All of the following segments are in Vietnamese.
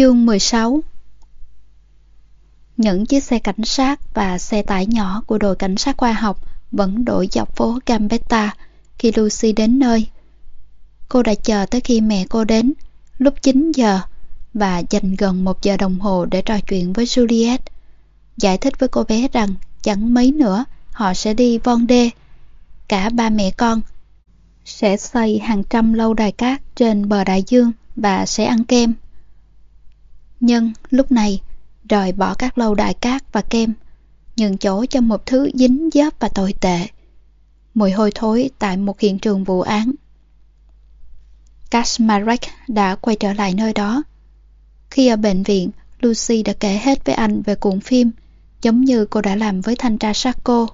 Chương 16 Những chiếc xe cảnh sát và xe tải nhỏ của đội cảnh sát khoa học vẫn đổ dọc phố Gambetta khi Lucy đến nơi. Cô đã chờ tới khi mẹ cô đến, lúc 9 giờ, và dành gần một giờ đồng hồ để trò chuyện với Juliet. Giải thích với cô bé rằng chẳng mấy nữa họ sẽ đi Vendée. Cả ba mẹ con sẽ xây hàng trăm lâu đài cát trên bờ đại dương và sẽ ăn kem nhân lúc này, rời bỏ các lâu đài cát và kem, nhường chỗ cho một thứ dính dớp và tồi tệ. Mùi hôi thối tại một hiện trường vụ án. Kasmarek đã quay trở lại nơi đó. Khi ở bệnh viện, Lucy đã kể hết với anh về cuộn phim, giống như cô đã làm với thanh tra Sarko.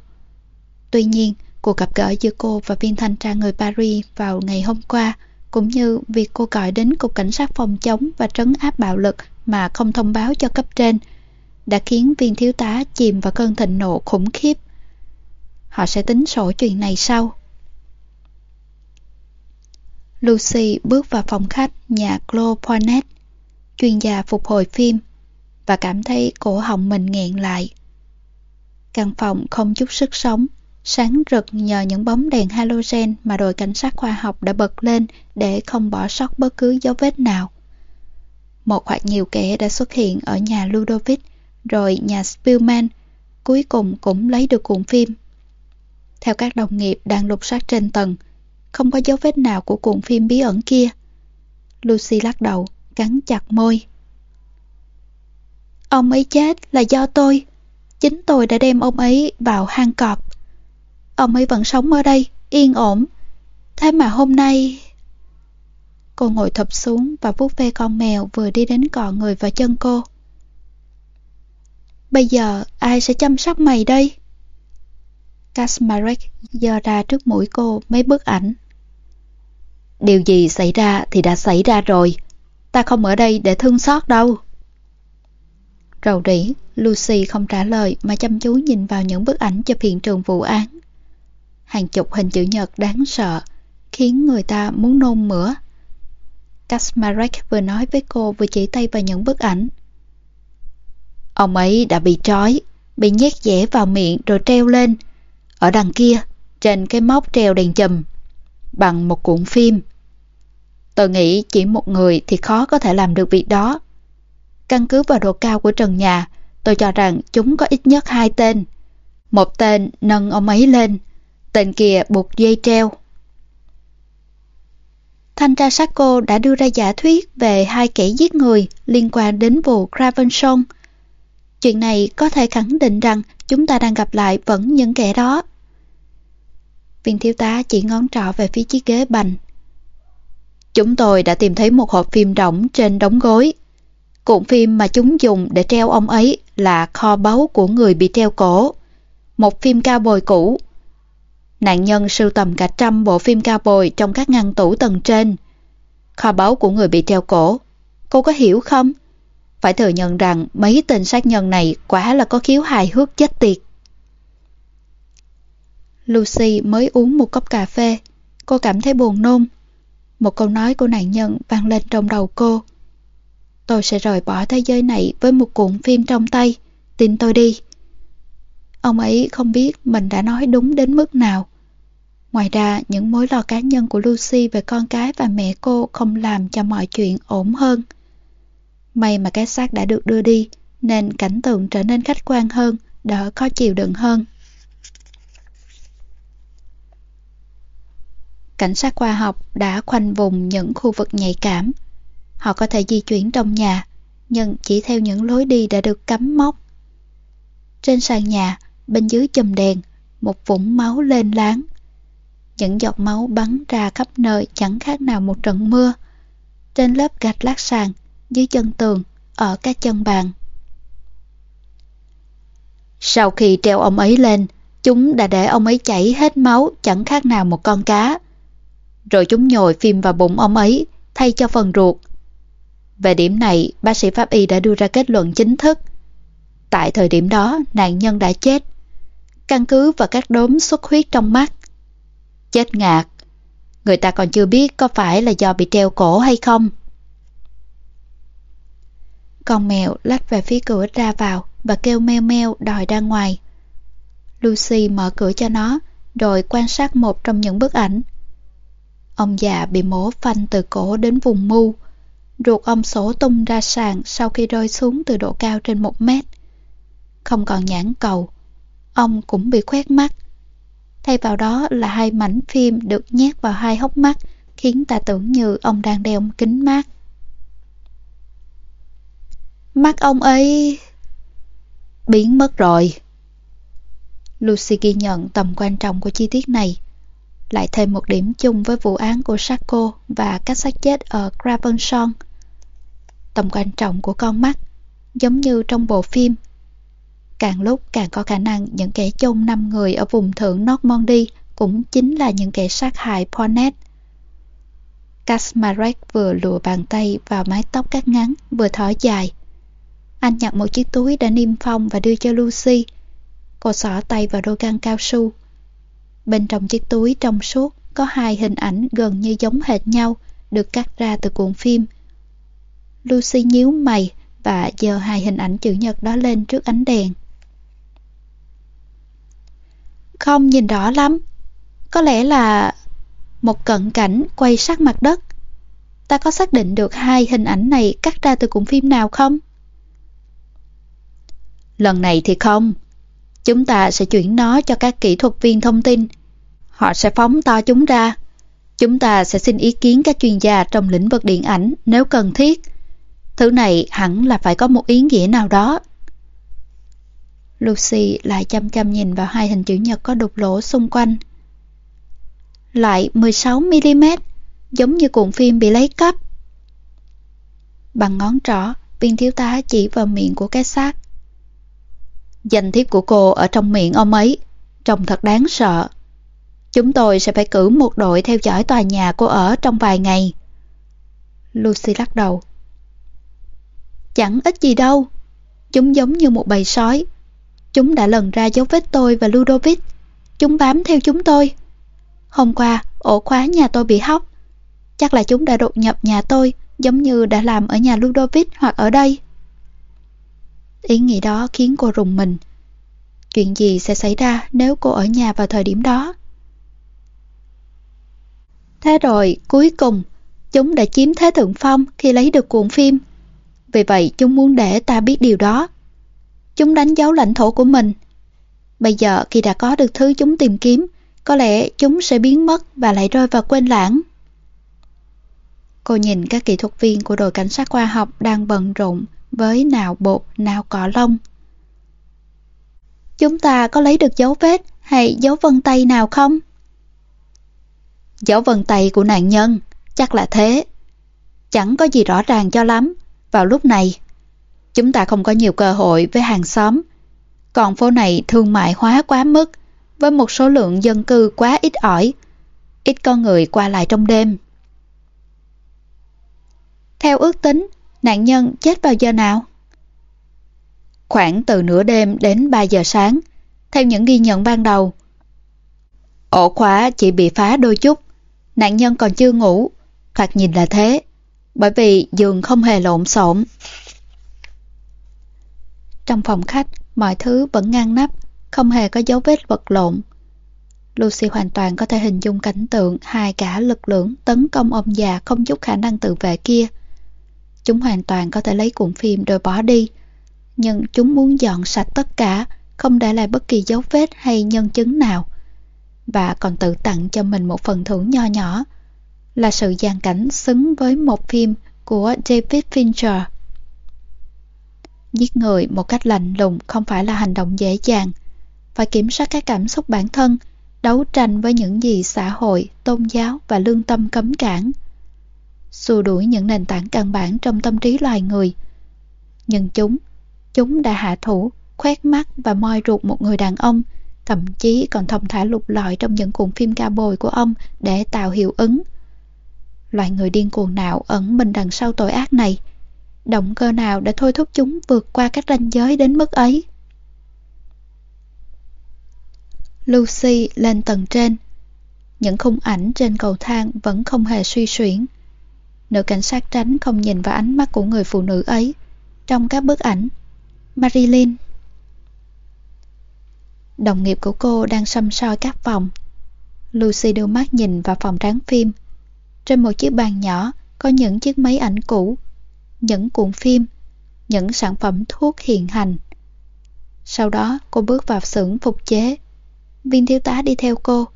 Tuy nhiên, cuộc gặp gỡ giữa cô và viên thanh tra người Paris vào ngày hôm qua, cũng như việc cô gọi đến Cục Cảnh sát phòng chống và trấn áp bạo lực mà không thông báo cho cấp trên, đã khiến viên thiếu tá chìm vào cơn thịnh nộ khủng khiếp. Họ sẽ tính sổ chuyện này sau. Lucy bước vào phòng khách nhà Claude Poinet, chuyên gia phục hồi phim, và cảm thấy cổ họng mình nghẹn lại. Căn phòng không chút sức sống, sáng rực nhờ những bóng đèn halogen mà đội cảnh sát khoa học đã bật lên để không bỏ sót bất cứ dấu vết nào. Một hoặc nhiều kẻ đã xuất hiện ở nhà Ludovic, rồi nhà Spielman, cuối cùng cũng lấy được cuộn phim. Theo các đồng nghiệp đang lục soát trên tầng, không có dấu vết nào của cuộn phim bí ẩn kia. Lucy lắc đầu, cắn chặt môi. Ông ấy chết là do tôi. Chính tôi đã đem ông ấy vào hang cọp. Ông ấy vẫn sống ở đây, yên ổn. Thế mà hôm nay... Cô ngồi thập xuống và vuốt ve con mèo vừa đi đến cọ người vào chân cô. Bây giờ ai sẽ chăm sóc mày đây? Kasmarek giơ ra trước mũi cô mấy bức ảnh. Điều gì xảy ra thì đã xảy ra rồi. Ta không ở đây để thương xót đâu. Rầu rĩ, Lucy không trả lời mà chăm chú nhìn vào những bức ảnh chụp hiện trường vụ án. Hàng chục hình chữ nhật đáng sợ, khiến người ta muốn nôn mửa. Kasmarek vừa nói với cô vừa chỉ tay vào những bức ảnh. Ông ấy đã bị trói, bị nhét dẻ vào miệng rồi treo lên. Ở đằng kia, trên cái móc treo đèn chùm, bằng một cuộn phim. Tôi nghĩ chỉ một người thì khó có thể làm được việc đó. Căn cứ vào độ cao của trần nhà, tôi cho rằng chúng có ít nhất hai tên. Một tên nâng ông ấy lên, tên kia buộc dây treo. Thanh tra Sacco đã đưa ra giả thuyết về hai kẻ giết người liên quan đến vụ Cravenson. Chuyện này có thể khẳng định rằng chúng ta đang gặp lại vẫn những kẻ đó. Viên thiếu tá chỉ ngón trỏ về phía chiếc ghế bành. Chúng tôi đã tìm thấy một hộp phim rỗng trên đống gối. Cuộn phim mà chúng dùng để treo ông ấy là kho báu của người bị treo cổ. Một phim cao bồi cũ Nạn nhân sưu tầm cả trăm bộ phim cao bồi trong các ngăn tủ tầng trên. Kho báu của người bị treo cổ. Cô có hiểu không? Phải thừa nhận rằng mấy tên sát nhân này quả là có khiếu hài hước chết tiệt. Lucy mới uống một cốc cà phê. Cô cảm thấy buồn nôn. Một câu nói của nạn nhân vang lên trong đầu cô. Tôi sẽ rời bỏ thế giới này với một cuộn phim trong tay. Tin tôi đi. Ông ấy không biết mình đã nói đúng đến mức nào. Ngoài ra, những mối lo cá nhân của Lucy về con cái và mẹ cô không làm cho mọi chuyện ổn hơn. May mà cái xác đã được đưa đi, nên cảnh tượng trở nên khách quan hơn, đỡ khó chịu đựng hơn. Cảnh sát khoa học đã khoanh vùng những khu vực nhạy cảm. Họ có thể di chuyển trong nhà, nhưng chỉ theo những lối đi đã được cắm móc. Trên sàn nhà, bên dưới chùm đèn, một vũng máu lên láng. Những giọt máu bắn ra khắp nơi chẳng khác nào một trận mưa. Trên lớp gạch lát sàn, dưới chân tường, ở các chân bàn. Sau khi treo ông ấy lên, chúng đã để ông ấy chảy hết máu chẳng khác nào một con cá. Rồi chúng nhồi phim vào bụng ông ấy, thay cho phần ruột. Về điểm này, bác sĩ pháp y đã đưa ra kết luận chính thức. Tại thời điểm đó, nạn nhân đã chết căn cứ vào các đốm xuất huyết trong mắt. Chết ngạc, người ta còn chưa biết có phải là do bị treo cổ hay không. Con mèo lách về phía cửa ra vào và kêu meo meo đòi ra ngoài. Lucy mở cửa cho nó, rồi quan sát một trong những bức ảnh. Ông già bị mổ phanh từ cổ đến vùng mu. Ruột ông sổ tung ra sàn sau khi rơi xuống từ độ cao trên một mét. Không còn nhãn cầu, ông cũng bị khoét mắt. Thay vào đó là hai mảnh phim được nhét vào hai hốc mắt, khiến ta tưởng như ông đang đeo kính mát. Mắt ông ấy... biến mất rồi. Lucy ghi nhận tầm quan trọng của chi tiết này. Lại thêm một điểm chung với vụ án của Sarko và các xác chết ở Gravenson. Tầm quan trọng của con mắt, giống như trong bộ phim. Càng lúc càng có khả năng những kẻ chôn năm người ở vùng thượng Normandy cũng chính là những kẻ sát hại Poinet. Kasmarek vừa lùa bàn tay vào mái tóc cắt ngắn, vừa thở dài. Anh nhặt một chiếc túi đã niêm phong và đưa cho Lucy. Cô xỏ tay vào đôi găng cao su. Bên trong chiếc túi trong suốt có hai hình ảnh gần như giống hệt nhau được cắt ra từ cuộn phim. Lucy nhíu mày và giơ hai hình ảnh chữ nhật đó lên trước ánh đèn. Không nhìn rõ lắm. Có lẽ là một cận cảnh quay sát mặt đất. Ta có xác định được hai hình ảnh này cắt ra từ cuộn phim nào không? Lần này thì không. Chúng ta sẽ chuyển nó cho các kỹ thuật viên thông tin. Họ sẽ phóng to chúng ra. Chúng ta sẽ xin ý kiến các chuyên gia trong lĩnh vực điện ảnh nếu cần thiết. Thứ này hẳn là phải có một ý nghĩa nào đó. Lucy lại chăm chăm nhìn vào hai hình chữ nhật có đục lỗ xung quanh. Lại 16mm, giống như cuộn phim bị lấy cắp. Bằng ngón trỏ, viên thiếu tá chỉ vào miệng của cái xác. Danh thiếp của cô ở trong miệng ông ấy, trông thật đáng sợ. Chúng tôi sẽ phải cử một đội theo dõi tòa nhà cô ở trong vài ngày. Lucy lắc đầu. Chẳng ít gì đâu. Chúng giống như một bầy sói. Chúng đã lần ra dấu vết tôi và Ludovic. Chúng bám theo chúng tôi. Hôm qua, ổ khóa nhà tôi bị hóc. Chắc là chúng đã đột nhập nhà tôi, giống như đã làm ở nhà Ludovic hoặc ở đây. Ý nghĩ đó khiến cô rùng mình. Chuyện gì sẽ xảy ra nếu cô ở nhà vào thời điểm đó? Thế rồi, cuối cùng, chúng đã chiếm thế thượng phong khi lấy được cuộn phim. Vì vậy, chúng muốn để ta biết điều đó. Chúng đánh dấu lãnh thổ của mình. Bây giờ, khi đã có được thứ chúng tìm kiếm, có lẽ chúng sẽ biến mất và lại rơi vào quên lãng. Cô nhìn các kỹ thuật viên của đội cảnh sát khoa học đang bận rộn với nào bột, nào cỏ lông. Chúng ta có lấy được dấu vết hay dấu vân tay nào không? Dấu vân tay của nạn nhân, chắc là thế. Chẳng có gì rõ ràng cho lắm vào lúc này. Chúng ta không có nhiều cơ hội với hàng xóm. Còn phố này thương mại hóa quá mức, với một số lượng dân cư quá ít ỏi, ít con người qua lại trong đêm. Theo ước tính, nạn nhân chết vào giờ nào? Khoảng từ nửa đêm đến 3 giờ sáng, theo những ghi nhận ban đầu. Ổ khóa chỉ bị phá đôi chút, nạn nhân còn chưa ngủ, thoạt nhìn là thế, bởi vì giường không hề lộn xộn. Trong phòng khách, mọi thứ vẫn ngang nắp, không hề có dấu vết vật lộn. Lucy hoàn toàn có thể hình dung cảnh tượng hai cả lực lượng tấn công ông già không chút khả năng tự vệ kia. Chúng hoàn toàn có thể lấy cuộn phim rồi bỏ đi, nhưng chúng muốn dọn sạch tất cả, không để lại bất kỳ dấu vết hay nhân chứng nào. Và còn tự tặng cho mình một phần thưởng nho nhỏ, là sự gian cảnh xứng với một phim của David Fincher. Giết người một cách lạnh lùng không phải là hành động dễ dàng, phải kiểm soát các cảm xúc bản thân, đấu tranh với những gì xã hội, tôn giáo và lương tâm cấm cản. Xua đuổi những nền tảng căn bản trong tâm trí loài người. Nhưng chúng, chúng đã hạ thủ, khoét mắt và moi ruột một người đàn ông, thậm chí còn thông thả lục lọi trong những cuộn phim ca bồi của ông để tạo hiệu ứng. Loài người điên cuồng nào ẩn mình đằng sau tội ác này? Động cơ nào đã thôi thúc chúng vượt qua các ranh giới đến mức ấy? Lucy lên tầng trên. Những khung ảnh trên cầu thang vẫn không hề suy xuyển. Nữ cảnh sát tránh không nhìn vào ánh mắt của người phụ nữ ấy. trong các bức ảnh. Marilyn Đồng nghiệp của cô đang xăm soi các phòng. Lucy đưa mắt nhìn vào phòng tráng phim. Trên một chiếc bàn nhỏ có những chiếc máy ảnh cũ, những cuộn phim, những sản phẩm thuốc hiện hành. Sau đó cô bước vào xưởng phục chế. Viên thiếu tá đi theo cô.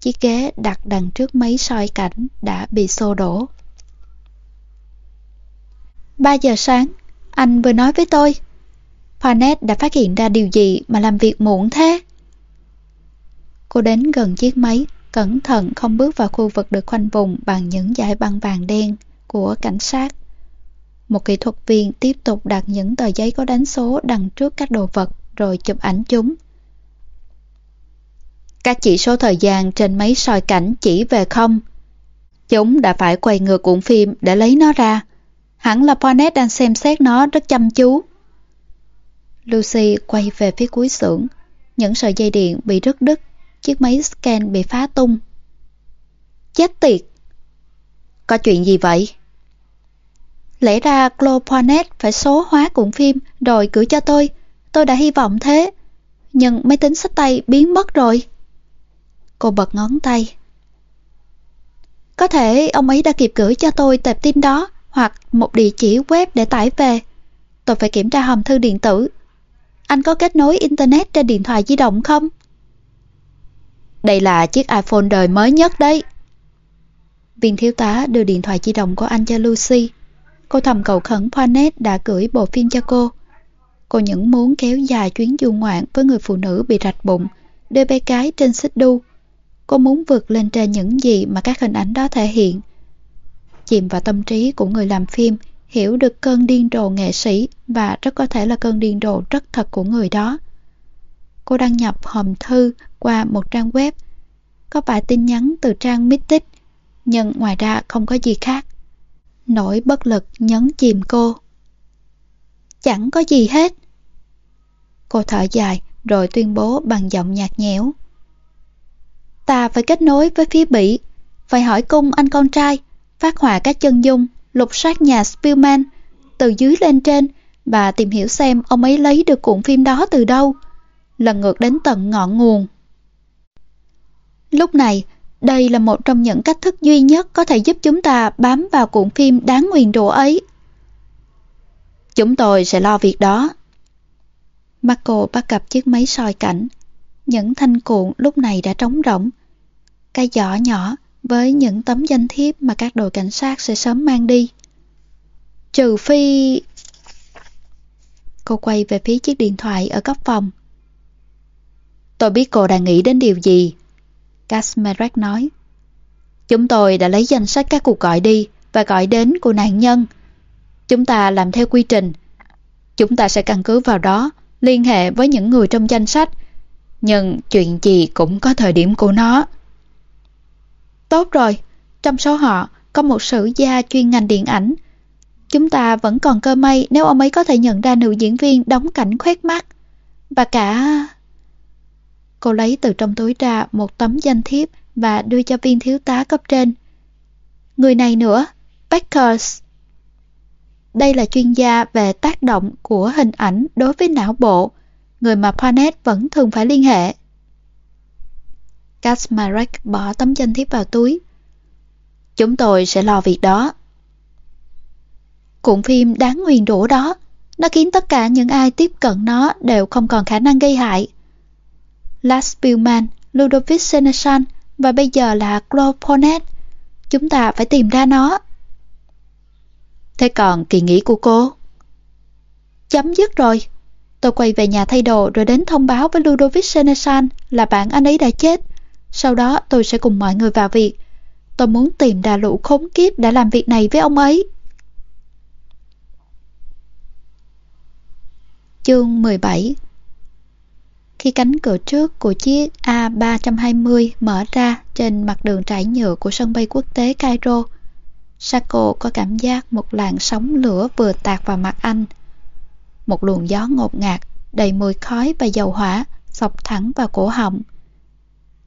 Chiếc ghế đặt đằng trước máy soi cảnh đã bị xô đổ. 3 giờ sáng, anh vừa nói với tôi. Panet đã phát hiện ra điều gì mà làm việc muộn thế? Cô đến gần chiếc máy, cẩn thận không bước vào khu vực được khoanh vùng bằng những dải băng vàng đen của cảnh sát. Một kỹ thuật viên tiếp tục đặt những tờ giấy có đánh số đằng trước các đồ vật rồi chụp ảnh chúng. Các chỉ số thời gian trên máy soi cảnh chỉ về không. Chúng đã phải quay ngược cuộn phim để lấy nó ra. Hẳn là Poinet đang xem xét nó rất chăm chú. Lucy quay về phía cuối xưởng. Những sợi dây điện bị rứt đứt, chiếc máy scan bị phá tung. Chết tiệt! Có chuyện gì vậy? Lẽ ra Chloe Poinet phải số hóa cuộn phim rồi gửi cho tôi. Tôi đã hy vọng thế. Nhưng máy tính sách tay biến mất rồi. Cô bật ngón tay. Có thể ông ấy đã kịp gửi cho tôi tệp tin đó hoặc một địa chỉ web để tải về. Tôi phải kiểm tra hòm thư điện tử. Anh có kết nối Internet trên điện thoại di động không? Đây là chiếc iPhone đời mới nhất đấy. Viên thiếu tá đưa điện thoại di động của anh cho Lucy. Cô thầm cầu khẩn Poinet đã gửi bộ phim cho cô. Cô những muốn kéo dài chuyến du ngoạn với người phụ nữ bị rạch bụng, đưa bé gái trên xích đu. Cô muốn vượt lên trên những gì mà các hình ảnh đó thể hiện. Chìm vào tâm trí của người làm phim, hiểu được cơn điên rồ nghệ sĩ và rất có thể là cơn điên rồ rất thật của người đó. Cô đăng nhập hòm thư qua một trang web. Có vài tin nhắn từ trang Mythic, nhưng ngoài ra không có gì khác. Nỗi bất lực nhấn chìm cô. Chẳng có gì hết. Cô thở dài rồi tuyên bố bằng giọng nhạt nhẽo. Ta phải kết nối với phía Bỉ, phải hỏi cung anh con trai, phát họa các chân dung, lục soát nhà Spielman, từ dưới lên trên và tìm hiểu xem ông ấy lấy được cuộn phim đó từ đâu, lần ngược đến tận ngọn nguồn. Lúc này, đây là một trong những cách thức duy nhất có thể giúp chúng ta bám vào cuộn phim đáng nguyền rủa ấy. Chúng tôi sẽ lo việc đó. Marco bắt gặp chiếc máy soi cảnh. Những thanh cuộn lúc này đã trống rỗng. Cái giỏ nhỏ với những tấm danh thiếp mà các đội cảnh sát sẽ sớm mang đi. Trừ phi... Cô quay về phía chiếc điện thoại ở góc phòng. Tôi biết cô đang nghĩ đến điều gì. Kasmerek nói. Chúng tôi đã lấy danh sách các cuộc gọi đi và gọi đến của nạn nhân. Chúng ta làm theo quy trình. Chúng ta sẽ căn cứ vào đó, liên hệ với những người trong danh sách. Nhưng chuyện gì cũng có thời điểm của nó. Tốt rồi, trong số họ có một sử gia chuyên ngành điện ảnh. Chúng ta vẫn còn cơ may nếu ông ấy có thể nhận ra nữ diễn viên đóng cảnh khoét mắt. Và cả... Cô lấy từ trong túi ra một tấm danh thiếp và đưa cho viên thiếu tá cấp trên. Người này nữa, Beckers. Đây là chuyên gia về tác động của hình ảnh đối với não bộ, người mà Panet vẫn thường phải liên hệ. Kasmarek bỏ tấm danh thiếp vào túi. Chúng tôi sẽ lo việc đó. Cuộn phim đáng nguyền rủa đó, nó khiến tất cả những ai tiếp cận nó đều không còn khả năng gây hại. Lars Spielman, Ludovic Senesan và bây giờ là Claude Ponet. Chúng ta phải tìm ra nó. Thế còn kỳ nghỉ của cô? Chấm dứt rồi. Tôi quay về nhà thay đồ rồi đến thông báo với Ludovic Senesan là bạn anh ấy đã chết. Sau đó tôi sẽ cùng mọi người vào việc. Tôi muốn tìm ra lũ khốn kiếp đã làm việc này với ông ấy. Chương 17 khi cánh cửa trước của chiếc A320 mở ra trên mặt đường trải nhựa của sân bay quốc tế Cairo, Sako có cảm giác một làn sóng lửa vừa tạt vào mặt anh. Một luồng gió ngột ngạt, đầy mùi khói và dầu hỏa, sọc thẳng vào cổ họng.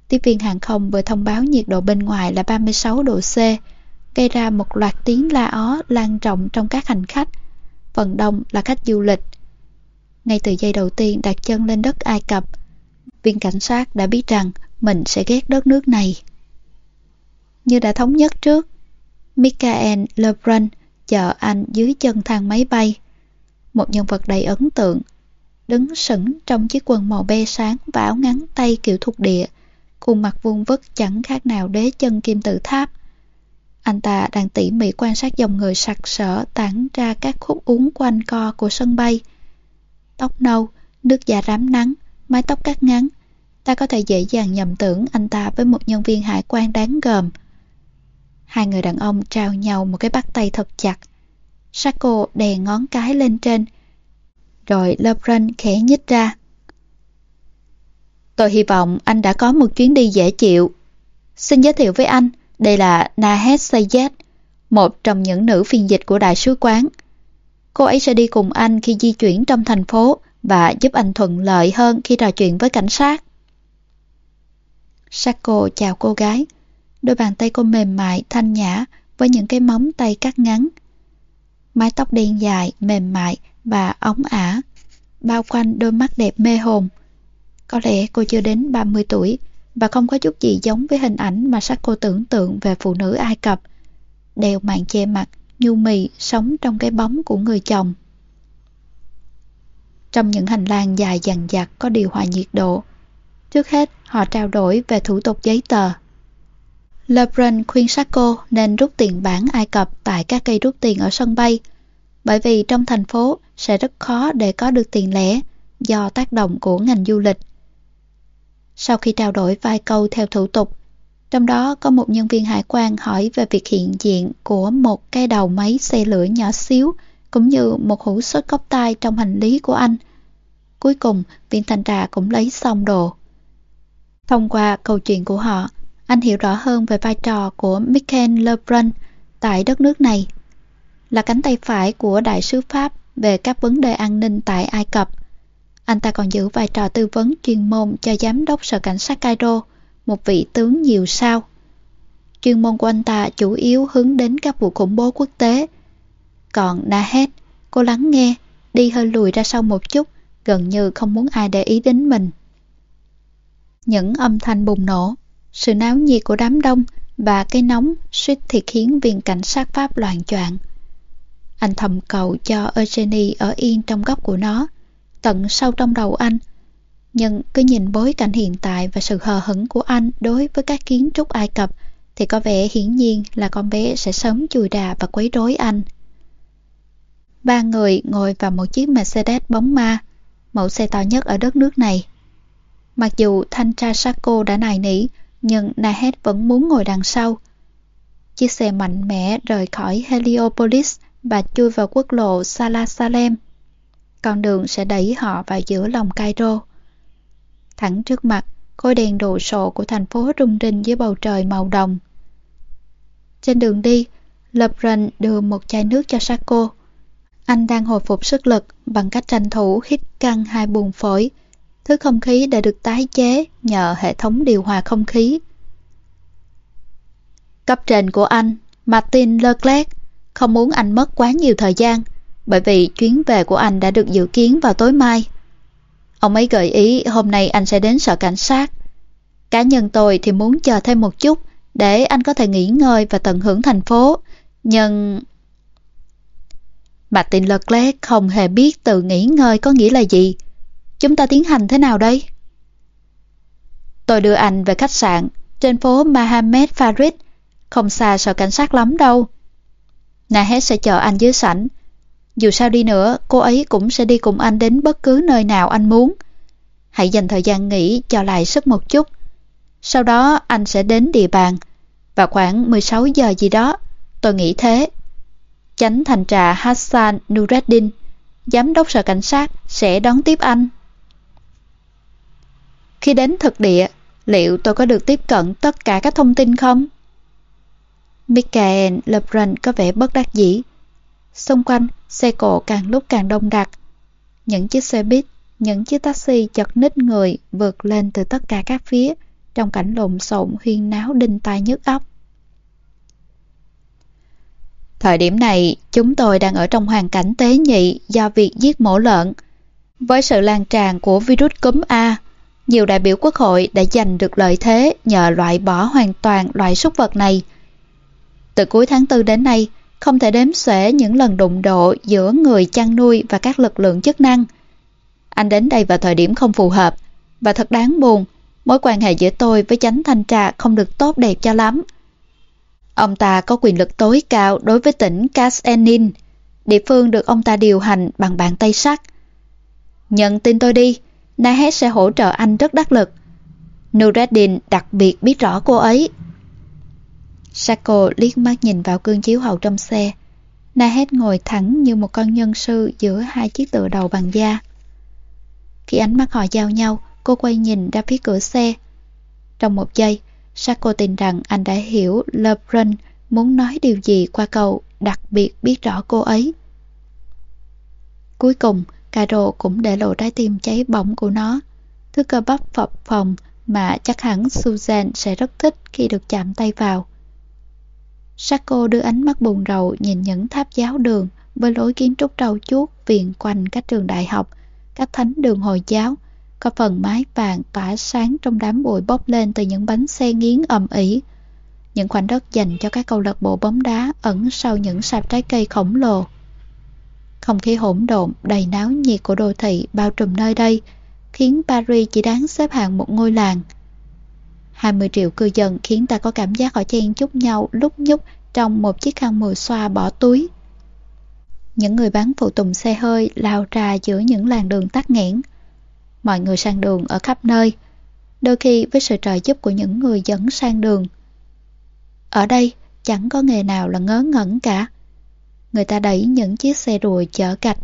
Tiếp viên hàng không vừa thông báo nhiệt độ bên ngoài là 36 độ C, gây ra một loạt tiếng la ó lan rộng trong các hành khách. phần đông là khách du lịch. Ngay từ giây đầu tiên đặt chân lên đất Ai Cập, viên cảnh sát đã biết rằng mình sẽ ghét đất nước này. Như đã thống nhất trước, Michael Lebrun chờ anh dưới chân thang máy bay. Một nhân vật đầy ấn tượng, đứng sững trong chiếc quần màu be sáng và áo ngắn tay kiểu thuộc địa, khuôn mặt vuông vức chẳng khác nào đế chân kim tự tháp. Anh ta đang tỉ mỉ quan sát dòng người sặc sỡ tản ra các khúc uốn quanh co của sân bay. Tóc nâu, nước da rám nắng, mái tóc cắt ngắn. Ta có thể dễ dàng nhầm tưởng anh ta với một nhân viên hải quan đáng gờm. Hai người đàn ông trao nhau một cái bắt tay thật chặt. Sako đè ngón cái lên trên. Rồi Lebron khẽ nhích ra. Tôi hy vọng anh đã có một chuyến đi dễ chịu. Xin giới thiệu với anh, đây là Nahed Sayed, một trong những nữ phiên dịch của đại sứ quán. Cô ấy sẽ đi cùng anh khi di chuyển trong thành phố và giúp anh thuận lợi hơn khi trò chuyện với cảnh sát. Sako chào cô gái. Đôi bàn tay cô mềm mại, thanh nhã với những cái móng tay cắt ngắn. Mái tóc đen dài, mềm mại và ống ả, bao quanh đôi mắt đẹp mê hồn. Có lẽ cô chưa đến 30 tuổi và không có chút gì giống với hình ảnh mà Sako tưởng tượng về phụ nữ Ai Cập. Đeo mạng che mặt, nhu mì, sống trong cái bóng của người chồng. Trong những hành lang dài dằn dặt có điều hòa nhiệt độ, trước hết họ trao đổi về thủ tục giấy tờ. LeBron khuyên Sacco nên rút tiền bản Ai Cập tại các cây rút tiền ở sân bay, bởi vì trong thành phố sẽ rất khó để có được tiền lẻ do tác động của ngành du lịch. Sau khi trao đổi vài câu theo thủ tục, trong đó có một nhân viên hải quan hỏi về việc hiện diện của một cái đầu máy xe lửa nhỏ xíu cũng như một hũ sốt cốc tai trong hành lý của anh. Cuối cùng, viên thanh trà cũng lấy xong đồ. Thông qua câu chuyện của họ, anh hiểu rõ hơn về vai trò của Michael Lebrun tại đất nước này. Là cánh tay phải của đại sứ Pháp về các vấn đề an ninh tại Ai Cập. Anh ta còn giữ vai trò tư vấn chuyên môn cho giám đốc sở cảnh sát Cairo, một vị tướng nhiều sao. Chuyên môn của anh ta chủ yếu hướng đến các vụ khủng bố quốc tế. Còn Nahed, cô lắng nghe, đi hơi lùi ra sau một chút, gần như không muốn ai để ý đến mình. Những âm thanh bùng nổ, sự náo nhiệt của đám đông và cái nóng suýt thì khiến viên cảnh sát Pháp loạn choạng. Anh thầm cầu cho Eugenie ở yên trong góc của nó, tận sâu trong đầu anh. Nhưng cứ nhìn bối cảnh hiện tại và sự hờ hững của anh đối với các kiến trúc Ai Cập thì có vẻ hiển nhiên là con bé sẽ sớm chùi đà và quấy rối anh. Ba người ngồi vào một chiếc Mercedes bóng ma, mẫu xe to nhất ở đất nước này. Mặc dù thanh tra Sarko đã nài nỉ, nhưng Nahed vẫn muốn ngồi đằng sau. Chiếc xe mạnh mẽ rời khỏi Heliopolis và chui vào quốc lộ Salasalem. Con đường sẽ đẩy họ vào giữa lòng Cairo. Thẳng trước mặt, khối đèn đồ sộ của thành phố rung rinh dưới bầu trời màu đồng. Trên đường đi, Lập Rành đưa một chai nước cho Sako. Anh đang hồi phục sức lực bằng cách tranh thủ hít căng hai buồng phổi. Thứ không khí đã được tái chế nhờ hệ thống điều hòa không khí. Cấp trên của anh, Martin Leclerc, không muốn anh mất quá nhiều thời gian bởi vì chuyến về của anh đã được dự kiến vào tối mai. Ông ấy gợi ý hôm nay anh sẽ đến sở cảnh sát. Cá nhân tôi thì muốn chờ thêm một chút để anh có thể nghỉ ngơi và tận hưởng thành phố. Nhưng... Martin Leclerc không hề biết từ nghỉ ngơi có nghĩa là gì. Chúng ta tiến hành thế nào đây? Tôi đưa anh về khách sạn trên phố Mohammed Farid, không xa sở cảnh sát lắm đâu. Nahed sẽ chờ anh dưới sảnh. Dù sao đi nữa, cô ấy cũng sẽ đi cùng anh đến bất cứ nơi nào anh muốn. Hãy dành thời gian nghỉ cho lại sức một chút. Sau đó anh sẽ đến địa bàn. Và khoảng 16 giờ gì đó, tôi nghĩ thế. Chánh thành trà Hassan Nureddin, giám đốc sở cảnh sát, sẽ đón tiếp anh. Khi đến thực địa, liệu tôi có được tiếp cận tất cả các thông tin không? Michael Lebrun có vẻ bất đắc dĩ. Xung quanh, xe cộ càng lúc càng đông đặc. Những chiếc xe buýt, những chiếc taxi chật ních người vượt lên từ tất cả các phía trong cảnh lộn xộn huyên náo đinh tai nhức óc. Thời điểm này, chúng tôi đang ở trong hoàn cảnh tế nhị do việc giết mổ lợn. Với sự lan tràn của virus cúm A, nhiều đại biểu quốc hội đã giành được lợi thế nhờ loại bỏ hoàn toàn loại súc vật này. Từ cuối tháng 4 đến nay, không thể đếm xuể những lần đụng độ giữa người chăn nuôi và các lực lượng chức năng. Anh đến đây vào thời điểm không phù hợp, và thật đáng buồn, mối quan hệ giữa tôi với chánh thanh tra không được tốt đẹp cho lắm. Ông ta có quyền lực tối cao đối với tỉnh Kasenin, địa phương được ông ta điều hành bằng bàn tay sắt. Nhận tin tôi đi, Nahed sẽ hỗ trợ anh rất đắc lực. Nureddin đặc biệt biết rõ cô ấy. Sako liếc mắt nhìn vào gương chiếu hậu trong xe. Nahed ngồi thẳng như một con nhân sư giữa hai chiếc tựa đầu bằng da. Khi ánh mắt họ giao nhau, cô quay nhìn ra phía cửa xe. Trong một giây, Sako tin rằng anh đã hiểu LeBron muốn nói điều gì qua câu đặc biệt biết rõ cô ấy. Cuối cùng, Caro cũng để lộ trái tim cháy bỏng của nó. Thứ cơ bắp phập phòng mà chắc hẳn Susan sẽ rất thích khi được chạm tay vào. Sako đưa ánh mắt buồn rầu nhìn những tháp giáo đường với lối kiến trúc trâu chuốt viền quanh các trường đại học, các thánh đường Hồi giáo, có phần mái vàng tỏa sáng trong đám bụi bốc lên từ những bánh xe nghiến ầm ỉ. Những khoảnh đất dành cho các câu lạc bộ bóng đá ẩn sau những sạp trái cây khổng lồ. Không khí hỗn độn, đầy náo nhiệt của đô thị bao trùm nơi đây, khiến Paris chỉ đáng xếp hạng một ngôi làng. 20 triệu cư dân khiến ta có cảm giác họ chen chúc nhau lúc nhúc trong một chiếc khăn mùi xoa bỏ túi. Những người bán phụ tùng xe hơi lao ra giữa những làn đường tắc nghẽn. Mọi người sang đường ở khắp nơi, đôi khi với sự trợ giúp của những người dẫn sang đường. Ở đây chẳng có nghề nào là ngớ ngẩn cả. Người ta đẩy những chiếc xe rùa chở gạch,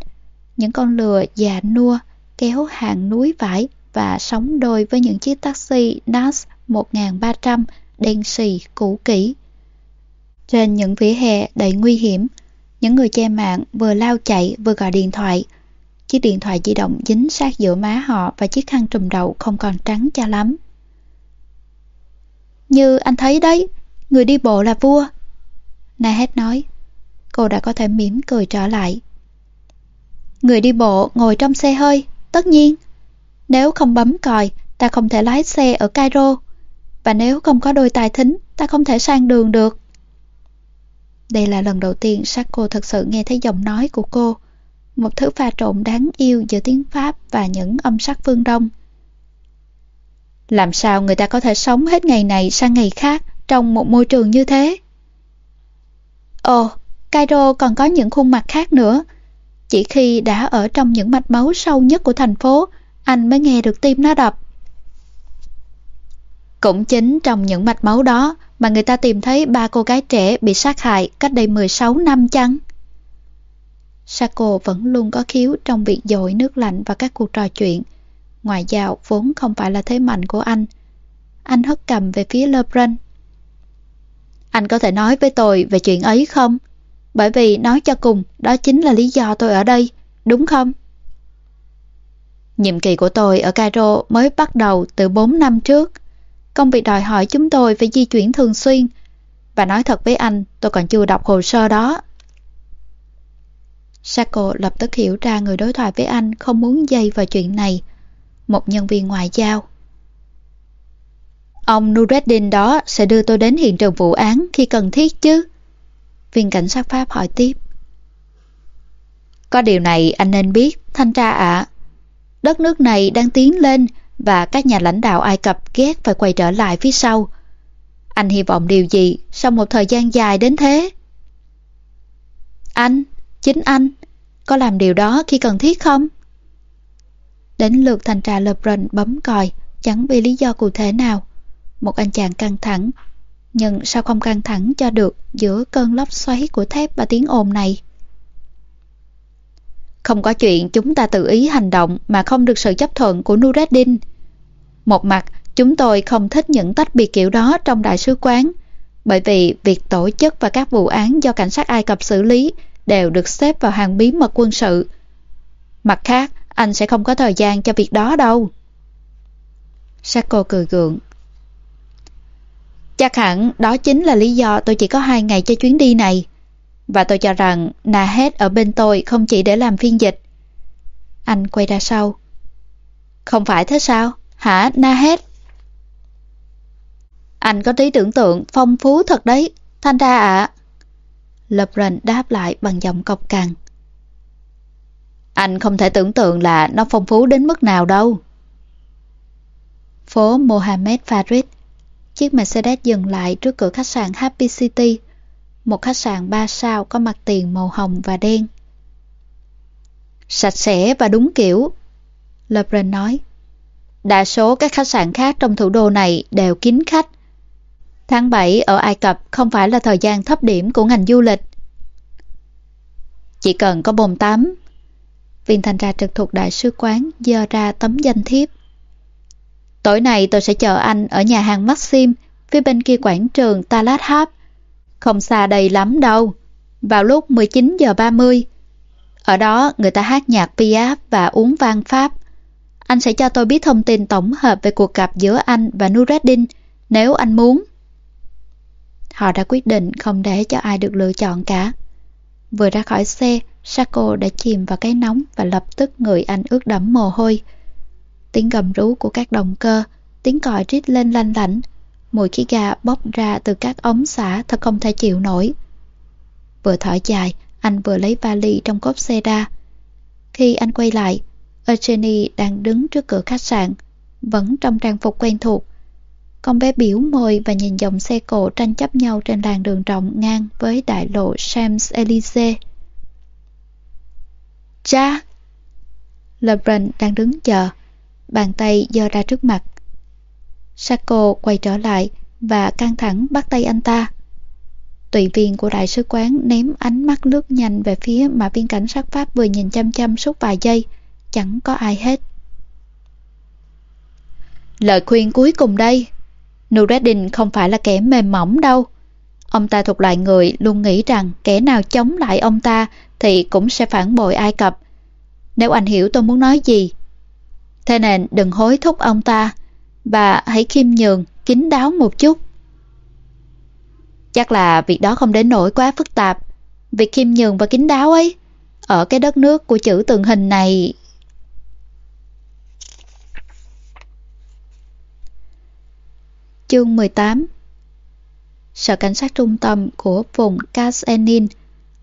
những con lừa già nua kéo hàng núi vải và sóng đôi với những chiếc taxi NAS 1300 đen xì cũ kỹ. Trên những vỉa hè đầy nguy hiểm, những người che mạng vừa lao chạy vừa gọi điện thoại. Chiếc điện thoại di động dính sát giữa má họ và chiếc khăn trùm đầu không còn trắng cho lắm. Như anh thấy đấy, người đi bộ là vua. Nahed nói, cô đã có thể mỉm cười trở lại. Người đi bộ ngồi trong xe hơi, tất nhiên. Nếu không bấm còi, ta không thể lái xe ở Cairo. Và nếu không có đôi tài thính, ta không thể sang đường được. Đây là lần đầu tiên Sako thật sự nghe thấy giọng nói của cô. Một thứ pha trộn đáng yêu giữa tiếng Pháp và những âm sắc phương Đông. Làm sao người ta có thể sống hết ngày này sang ngày khác trong một môi trường như thế? Ồ, Cairo còn có những khuôn mặt khác nữa. Chỉ khi đã ở trong những mạch máu sâu nhất của thành phố, anh mới nghe được tim nó đập. Cũng chính trong những mạch máu đó mà người ta tìm thấy ba cô gái trẻ bị sát hại cách đây 16 năm chăng? Sako vẫn luôn có khiếu trong việc dội nước lạnh và các cuộc trò chuyện. Ngoại giao vốn không phải là thế mạnh của anh. Anh hất cầm về phía Lebrun. Anh có thể nói với tôi về chuyện ấy không? Bởi vì nói cho cùng, đó chính là lý do tôi ở đây, đúng không? Nhiệm kỳ của tôi ở Cairo mới bắt đầu từ 4 năm trước. Công việc đòi hỏi chúng tôi phải di chuyển thường xuyên. Và nói thật với anh, tôi còn chưa đọc hồ sơ đó. Sako lập tức hiểu ra người đối thoại với anh không muốn dây vào chuyện này. Một nhân viên ngoại giao. Ông Nureddin đó sẽ đưa tôi đến hiện trường vụ án khi cần thiết chứ? Viên cảnh sát Pháp hỏi tiếp. Có điều này anh nên biết, thanh tra ạ. Đất nước này đang tiến lên và các nhà lãnh đạo Ai Cập ghét phải quay trở lại phía sau. Anh hy vọng điều gì sau một thời gian dài đến thế? Anh, chính anh, có làm điều đó khi cần thiết không? Đến lượt thanh tra Lebron bấm còi, chẳng vì lý do cụ thể nào. Một anh chàng căng thẳng, nhưng sao không căng thẳng cho được giữa cơn lốc xoáy của thép và tiếng ồn này? Không có chuyện chúng ta tự ý hành động mà không được sự chấp thuận của Nureddin. Một mặt, chúng tôi không thích những tách biệt kiểu đó trong đại sứ quán, bởi vì việc tổ chức và các vụ án do cảnh sát Ai Cập xử lý đều được xếp vào hàng bí mật quân sự. Mặt khác, anh sẽ không có thời gian cho việc đó đâu. Sako cười gượng. Chắc hẳn đó chính là lý do tôi chỉ có hai ngày cho chuyến đi này. Và tôi cho rằng Nahed ở bên tôi không chỉ để làm phiên dịch. Anh quay ra sau. Không phải thế sao? Hả Nahed? Anh có trí tưởng tượng phong phú thật đấy, Thanh ra ạ. À. Lebron đáp lại bằng giọng cọc cằn. Anh không thể tưởng tượng là nó phong phú đến mức nào đâu. Phố Mohammed Farid Chiếc Mercedes dừng lại trước cửa khách sạn Happy City, một khách sạn 3 sao có mặt tiền màu hồng và đen. Sạch sẽ và đúng kiểu, Lebron nói. Đa số các khách sạn khác trong thủ đô này đều kín khách. Tháng 7 ở Ai Cập không phải là thời gian thấp điểm của ngành du lịch. Chỉ cần có bồn tắm. Viên thanh tra trực thuộc đại sứ quán dơ ra tấm danh thiếp. Tối nay tôi sẽ chờ anh ở nhà hàng Maxim, phía bên kia quảng trường Talat Hab. Không xa đây lắm đâu. Vào lúc 19 giờ 30. Ở đó người ta hát nhạc Piaf và uống vang Pháp. Anh sẽ cho tôi biết thông tin tổng hợp về cuộc gặp giữa anh và Nureddin nếu anh muốn. Họ đã quyết định không để cho ai được lựa chọn cả. Vừa ra khỏi xe, Sako đã chìm vào cái nóng và lập tức người anh ướt đẫm mồ hôi. Tiếng gầm rú của các động cơ, tiếng còi rít lên lanh lảnh, mùi khí ga bốc ra từ các ống xả thật không thể chịu nổi. Vừa thở dài, anh vừa lấy vali trong cốp xe ra. Khi anh quay lại, Eugenie đang đứng trước cửa khách sạn, vẫn trong trang phục quen thuộc. Con bé biểu môi và nhìn dòng xe cộ tranh chấp nhau trên làn đường rộng ngang với đại lộ Champs-Élysées. Cha! Lebron đang đứng chờ, bàn tay giơ ra trước mặt. Sako quay trở lại và căng thẳng bắt tay anh ta. Tùy viên của đại sứ quán ném ánh mắt lướt nhanh về phía mà viên cảnh sát Pháp vừa nhìn chăm chăm suốt vài giây, chẳng có ai hết. Lời khuyên cuối cùng đây, Nureddin không phải là kẻ mềm mỏng đâu. Ông ta thuộc loại người luôn nghĩ rằng kẻ nào chống lại ông ta thì cũng sẽ phản bội Ai Cập. Nếu anh hiểu tôi muốn nói gì. Thế nên đừng hối thúc ông ta và hãy khiêm nhường, kín đáo một chút. Chắc là việc đó không đến nỗi quá phức tạp. Việc khiêm nhường và kín đáo ấy, ở cái đất nước của chữ tượng hình này... Chương 18 Sở cảnh sát trung tâm của vùng Kasenin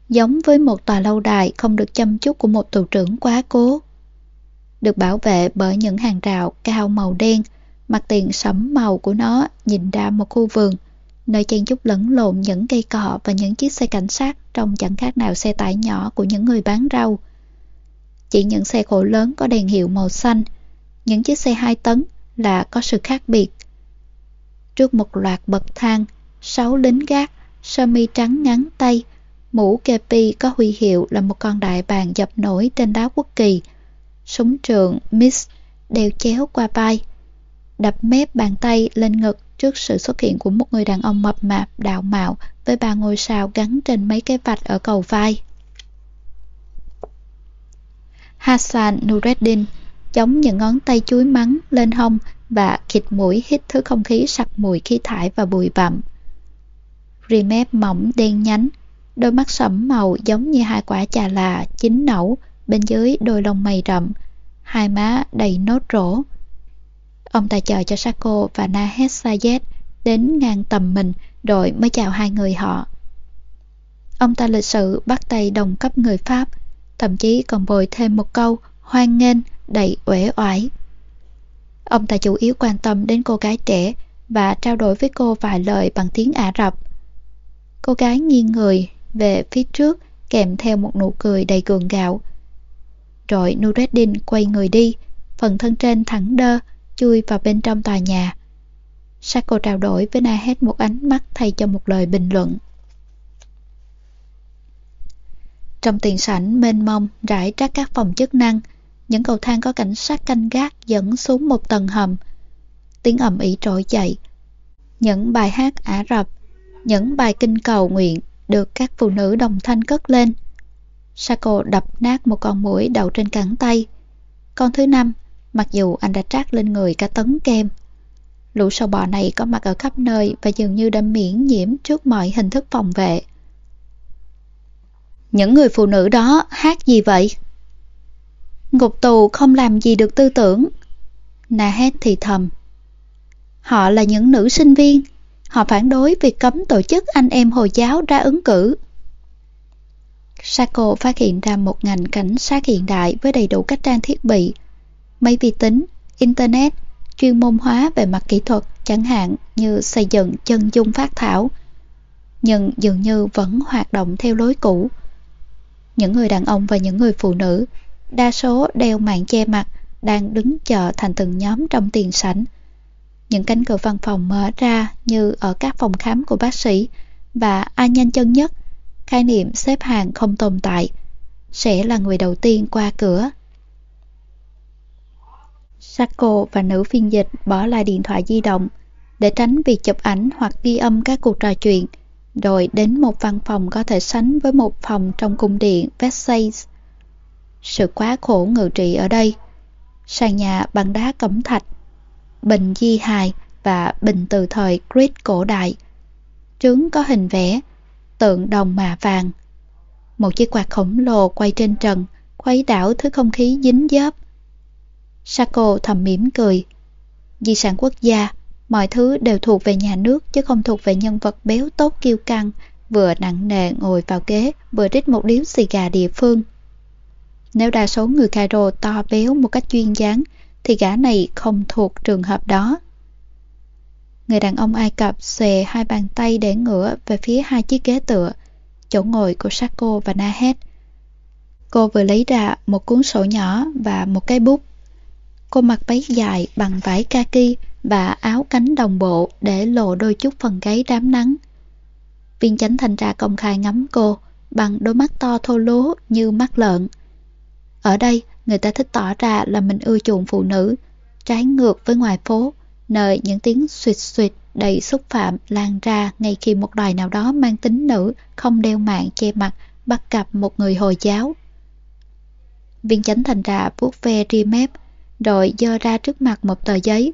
giống với một tòa lâu đài không được chăm chút của một tù trưởng quá cố. Được bảo vệ bởi những hàng rào cao màu đen, mặt tiền sẫm màu của nó nhìn ra một khu vườn, nơi chen chúc lẫn lộn những cây cọ và những chiếc xe cảnh sát trông chẳng khác nào xe tải nhỏ của những người bán rau. Chỉ những xe khổ lớn có đèn hiệu màu xanh, những chiếc xe 2 tấn là có sự khác biệt. Trước một loạt bậc thang, sáu lính gác, sơ mi trắng ngắn tay, mũ kepi có huy hiệu là một con đại bàng dập nổi trên đá quốc kỳ, súng trường Miss đeo chéo qua vai, đập mép bàn tay lên ngực trước sự xuất hiện của một người đàn ông mập mạp đạo mạo với ba ngôi sao gắn trên mấy cái vạch ở cầu vai. Hassan Nureddin chống những ngón tay chuối mắng lên hông và khịt mũi hít thứ không khí sặc mùi khí thải và bụi bặm. Ri mép mỏng đen nhánh, đôi mắt sẫm màu giống như hai quả trà là chín nẩu, bên dưới đôi lông mày rậm, hai má đầy nốt rỗ. Ông ta chờ cho Sako và Nahed Sayed đến ngang tầm mình rồi mới chào hai người họ. Ông ta lịch sự bắt tay đồng cấp người Pháp, thậm chí còn bồi thêm một câu hoan nghênh đầy uể oải. Ông ta chủ yếu quan tâm đến cô gái trẻ và trao đổi với cô vài lời bằng tiếng Ả Rập. Cô gái nghiêng người về phía trước kèm theo một nụ cười đầy cường gạo. Rồi Nureddin quay người đi, phần thân trên thẳng đơ, chui vào bên trong tòa nhà. Sako trao đổi với Nahed một ánh mắt thay cho một lời bình luận. Trong tiền sảnh mênh mông rải rác các phòng chức năng, những cầu thang có cảnh sát canh gác dẫn xuống một tầng hầm. Tiếng ầm ĩ trỗi dậy. Những bài hát Ả Rập, những bài kinh cầu nguyện được các phụ nữ đồng thanh cất lên. Sako đập nát một con mũi đậu trên cẳng tay. Con thứ năm, mặc dù anh đã trát lên người cả tấn kem. Lũ sâu bò này có mặt ở khắp nơi và dường như đã miễn nhiễm trước mọi hình thức phòng vệ. Những người phụ nữ đó hát gì vậy? Ngục tù không làm gì được tư tưởng. Na hét thì thầm. Họ là những nữ sinh viên. Họ phản đối việc cấm tổ chức anh em Hồi giáo ra ứng cử. Sako phát hiện ra một ngành cảnh sát hiện đại với đầy đủ các trang thiết bị, máy vi tính, internet, chuyên môn hóa về mặt kỹ thuật, chẳng hạn như xây dựng chân dung phát thảo, nhưng dường như vẫn hoạt động theo lối cũ. Những người đàn ông và những người phụ nữ, đa số đeo mạng che mặt, đang đứng chờ thành từng nhóm trong tiền sảnh. Những cánh cửa văn phòng mở ra như ở các phòng khám của bác sĩ và ai nhanh chân nhất, khái niệm xếp hàng không tồn tại, sẽ là người đầu tiên qua cửa. Sako và nữ phiên dịch bỏ lại điện thoại di động để tránh việc chụp ảnh hoặc ghi âm các cuộc trò chuyện, rồi đến một văn phòng có thể sánh với một phòng trong cung điện Versailles. Sự quá khổ ngự trị ở đây. Sàn nhà bằng đá cẩm thạch, bình di hài và bình từ thời Greek cổ đại. Trướng có hình vẽ, tượng đồng mà vàng. Một chiếc quạt khổng lồ quay trên trần, khuấy đảo thứ không khí dính dớp. Sako thầm mỉm cười. Di sản quốc gia, mọi thứ đều thuộc về nhà nước chứ không thuộc về nhân vật béo tốt kiêu căng, vừa nặng nề ngồi vào ghế, vừa rít một điếu xì gà địa phương. Nếu đa số người Cairo to béo một cách duyên dáng, thì gã này không thuộc trường hợp đó. Người đàn ông Ai Cập xòe hai bàn tay để ngửa về phía hai chiếc ghế tựa, chỗ ngồi của Sako và Nahed. Cô vừa lấy ra một cuốn sổ nhỏ và một cái bút. Cô mặc váy dài bằng vải kaki và áo cánh đồng bộ để lộ đôi chút phần gáy đám nắng. Viên chánh thanh tra công khai ngắm cô bằng đôi mắt to thô lố như mắt lợn. Ở đây, người ta thích tỏ ra là mình ưa chuộng phụ nữ, trái ngược với ngoài phố, nơi những tiếng suyệt suyệt đầy xúc phạm lan ra ngay khi một đòi nào đó mang tính nữ không đeo mạng che mặt bắt gặp một người Hồi giáo. Viên chánh thành ra vuốt ve ri mép, rồi dơ ra trước mặt một tờ giấy.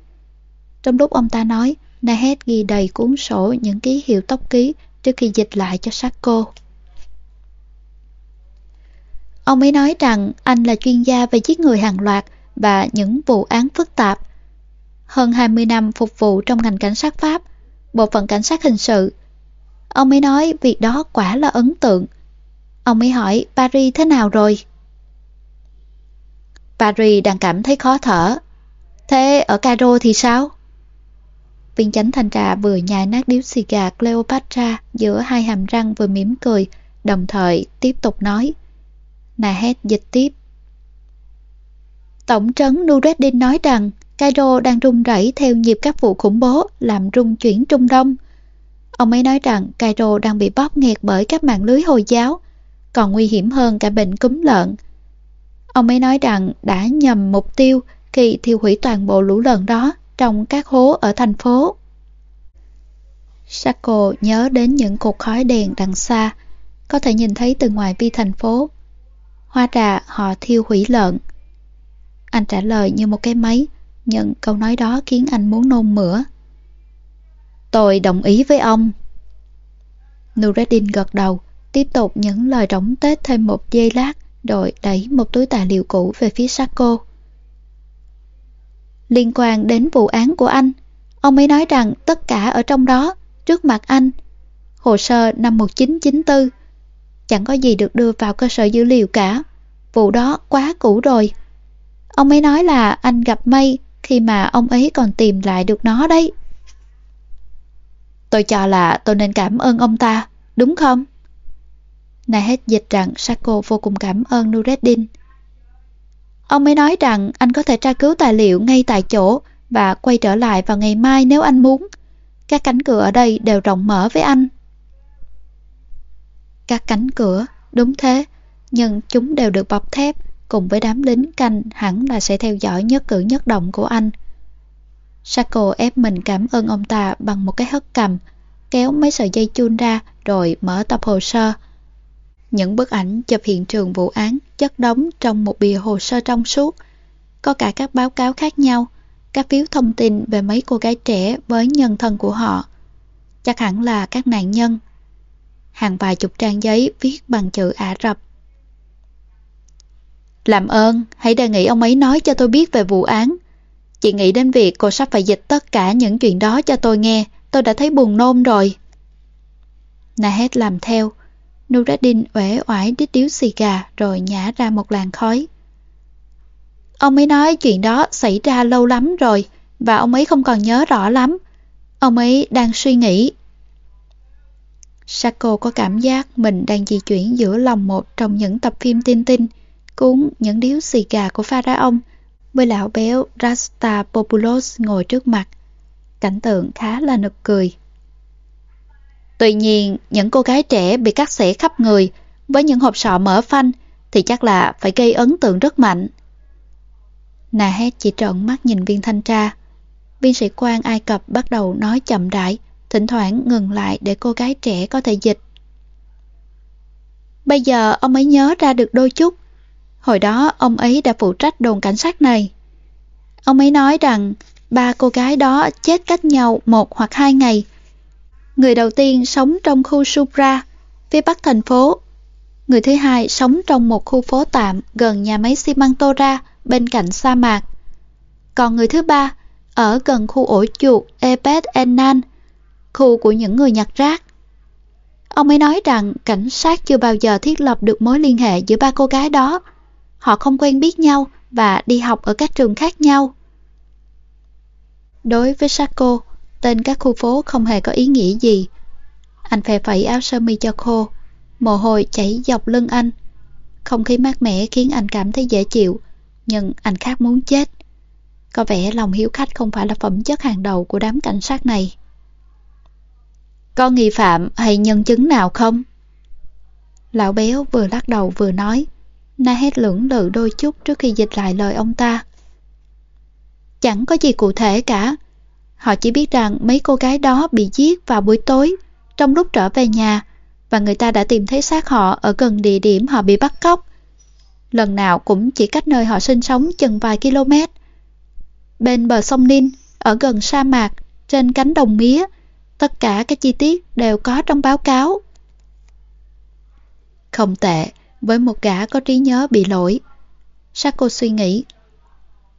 Trong lúc ông ta nói, Nahed ghi đầy cuốn sổ những ký hiệu tóc ký trước khi dịch lại cho Sacco. Ông ấy nói rằng anh là chuyên gia về giết người hàng loạt và những vụ án phức tạp. Hơn 20 năm phục vụ trong ngành cảnh sát Pháp, bộ phận cảnh sát hình sự. Ông ấy nói việc đó quả là ấn tượng. Ông ấy hỏi Paris thế nào rồi? Paris đang cảm thấy khó thở. Thế ở Cairo thì sao? Viên chánh thanh trà vừa nhai nát điếu xì gà Cleopatra giữa hai hàm răng vừa mỉm cười, đồng thời tiếp tục nói. Nà hét dịch tiếp. Tổng trấn Nureddin nói rằng Cairo đang rung rẩy theo nhịp các vụ khủng bố làm rung chuyển Trung Đông. Ông ấy nói rằng Cairo đang bị bóp nghẹt bởi các mạng lưới Hồi giáo, còn nguy hiểm hơn cả bệnh cúm lợn. Ông ấy nói rằng đã nhầm mục tiêu khi thiêu hủy toàn bộ lũ lợn đó trong các hố ở thành phố. Sako nhớ đến những cột khói đèn đằng xa, có thể nhìn thấy từ ngoài vi thành phố. Hoa trà họ thiêu hủy lợn. Anh trả lời như một cái máy, nhận câu nói đó khiến anh muốn nôn mửa. Tôi đồng ý với ông. Nureddin gật đầu, tiếp tục những lời rỗng tết thêm một giây lát, đội đẩy một túi tài liệu cũ về phía sát cô. Liên quan đến vụ án của anh, ông ấy nói rằng tất cả ở trong đó, trước mặt anh. Hồ sơ năm 1994, chẳng có gì được đưa vào cơ sở dữ liệu cả. Vụ đó quá cũ rồi. Ông ấy nói là anh gặp may khi mà ông ấy còn tìm lại được nó đấy. Tôi cho là tôi nên cảm ơn ông ta, đúng không? Này hết dịch rằng Sako vô cùng cảm ơn Nureddin. Ông ấy nói rằng anh có thể tra cứu tài liệu ngay tại chỗ và quay trở lại vào ngày mai nếu anh muốn. Các cánh cửa ở đây đều rộng mở với anh. Các cánh cửa, đúng thế, nhưng chúng đều được bọc thép cùng với đám lính canh hẳn là sẽ theo dõi nhất cử nhất động của anh. Sako ép mình cảm ơn ông ta bằng một cái hất cầm, kéo mấy sợi dây chun ra rồi mở tập hồ sơ. Những bức ảnh chụp hiện trường vụ án chất đóng trong một bìa hồ sơ trong suốt. Có cả các báo cáo khác nhau, các phiếu thông tin về mấy cô gái trẻ với nhân thân của họ. Chắc hẳn là các nạn nhân. hàng vài chục trang giấy viết bằng chữ Ả Rập. Làm ơn, hãy đề nghị ông ấy nói cho tôi biết về vụ án. Chị nghĩ đến việc cô sắp phải dịch tất cả những chuyện đó cho tôi nghe, tôi đã thấy buồn nôn rồi. Nahed làm theo. Nuradin uể oải đít điếu xì gà rồi nhả ra một làn khói. Ông ấy nói chuyện đó xảy ra lâu lắm rồi và ông ấy không còn nhớ rõ lắm. Ông ấy đang suy nghĩ. Sako có cảm giác mình đang di chuyển giữa lòng một trong những tập phim tin tin cuốn những điếu xì gà của pharaon, với lão béo Rasta Populos ngồi trước mặt. Cảnh tượng khá là nực cười. Tuy nhiên, những cô gái trẻ bị cắt xẻ khắp người với những hộp sọ mở phanh thì chắc là phải gây ấn tượng rất mạnh. Nà hét chỉ trợn mắt nhìn viên thanh tra. Viên sĩ quan Ai Cập bắt đầu nói chậm rãi, thỉnh thoảng ngừng lại để cô gái trẻ có thể dịch. Bây giờ ông ấy nhớ ra được đôi chút. Hồi đó ông ấy đã phụ trách đồn cảnh sát này. Ông ấy nói rằng ba cô gái đó chết cách nhau một hoặc hai ngày. Người đầu tiên sống trong khu Supra, phía bắc thành phố. Người thứ hai sống trong một khu phố tạm gần nhà máy xi măng Tora bên cạnh sa mạc. Còn người thứ ba ở gần khu ổ chuột Ebed Enan, khu của những người nhặt rác. Ông ấy nói rằng cảnh sát chưa bao giờ thiết lập được mối liên hệ giữa ba cô gái đó. Họ không quen biết nhau và đi học ở các trường khác nhau. Đối với Sako, tên các khu phố không hề có ý nghĩa gì. Anh phè phẩy áo sơ mi cho khô, mồ hôi chảy dọc lưng anh. Không khí mát mẻ khiến anh cảm thấy dễ chịu, nhưng anh khác muốn chết. Có vẻ lòng hiếu khách không phải là phẩm chất hàng đầu của đám cảnh sát này. Có nghi phạm hay nhân chứng nào không? Lão béo vừa lắc đầu vừa nói. Na hét lưỡng lự đôi chút trước khi dịch lại lời ông ta. Chẳng có gì cụ thể cả. Họ chỉ biết rằng mấy cô gái đó bị giết vào buổi tối, trong lúc trở về nhà, và người ta đã tìm thấy xác họ ở gần địa điểm họ bị bắt cóc. Lần nào cũng chỉ cách nơi họ sinh sống chừng vài km. Bên bờ sông Ninh, ở gần sa mạc, trên cánh đồng mía, tất cả các chi tiết đều có trong báo cáo. Không tệ, với một gã có trí nhớ bị lỗi. Sako suy nghĩ.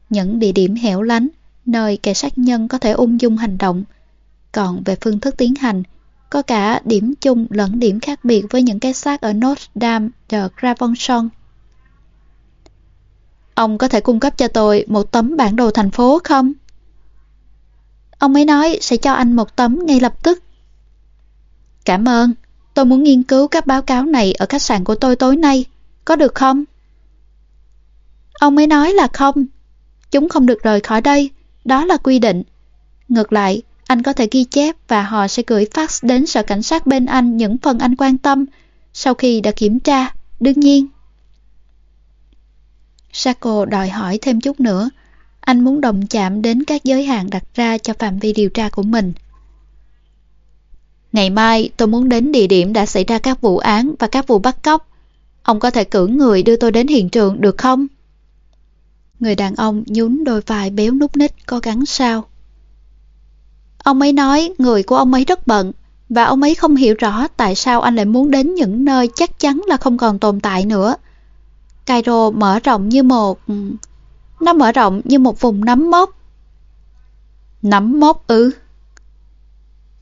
Những địa điểm hẻo lánh, nơi kẻ sát nhân có thể ung dung hành động. Còn về phương thức tiến hành, có cả điểm chung lẫn điểm khác biệt với những cái xác ở Notre Dame de Gravonson. Ông có thể cung cấp cho tôi một tấm bản đồ thành phố không? Ông ấy nói sẽ cho anh một tấm ngay lập tức. Cảm ơn, tôi muốn nghiên cứu các báo cáo này ở khách sạn của tôi tối nay, có được không? Ông ấy nói là không, chúng không được rời khỏi đây, đó là quy định. Ngược lại, anh có thể ghi chép và họ sẽ gửi fax đến sở cảnh sát bên anh những phần anh quan tâm sau khi đã kiểm tra, đương nhiên. Sako đòi hỏi thêm chút nữa. Anh muốn đồng chạm đến các giới hạn đặt ra cho phạm vi điều tra của mình. Ngày mai tôi muốn đến địa điểm đã xảy ra các vụ án và các vụ bắt cóc. Ông có thể cử người đưa tôi đến hiện trường được không? Người đàn ông nhún đôi vai béo nút ních có gắn sao. Ông ấy nói người của ông ấy rất bận và ông ấy không hiểu rõ tại sao anh lại muốn đến những nơi chắc chắn là không còn tồn tại nữa. Cairo mở rộng như một... Nó mở rộng như một vùng nấm mốc. Nấm mốc ư?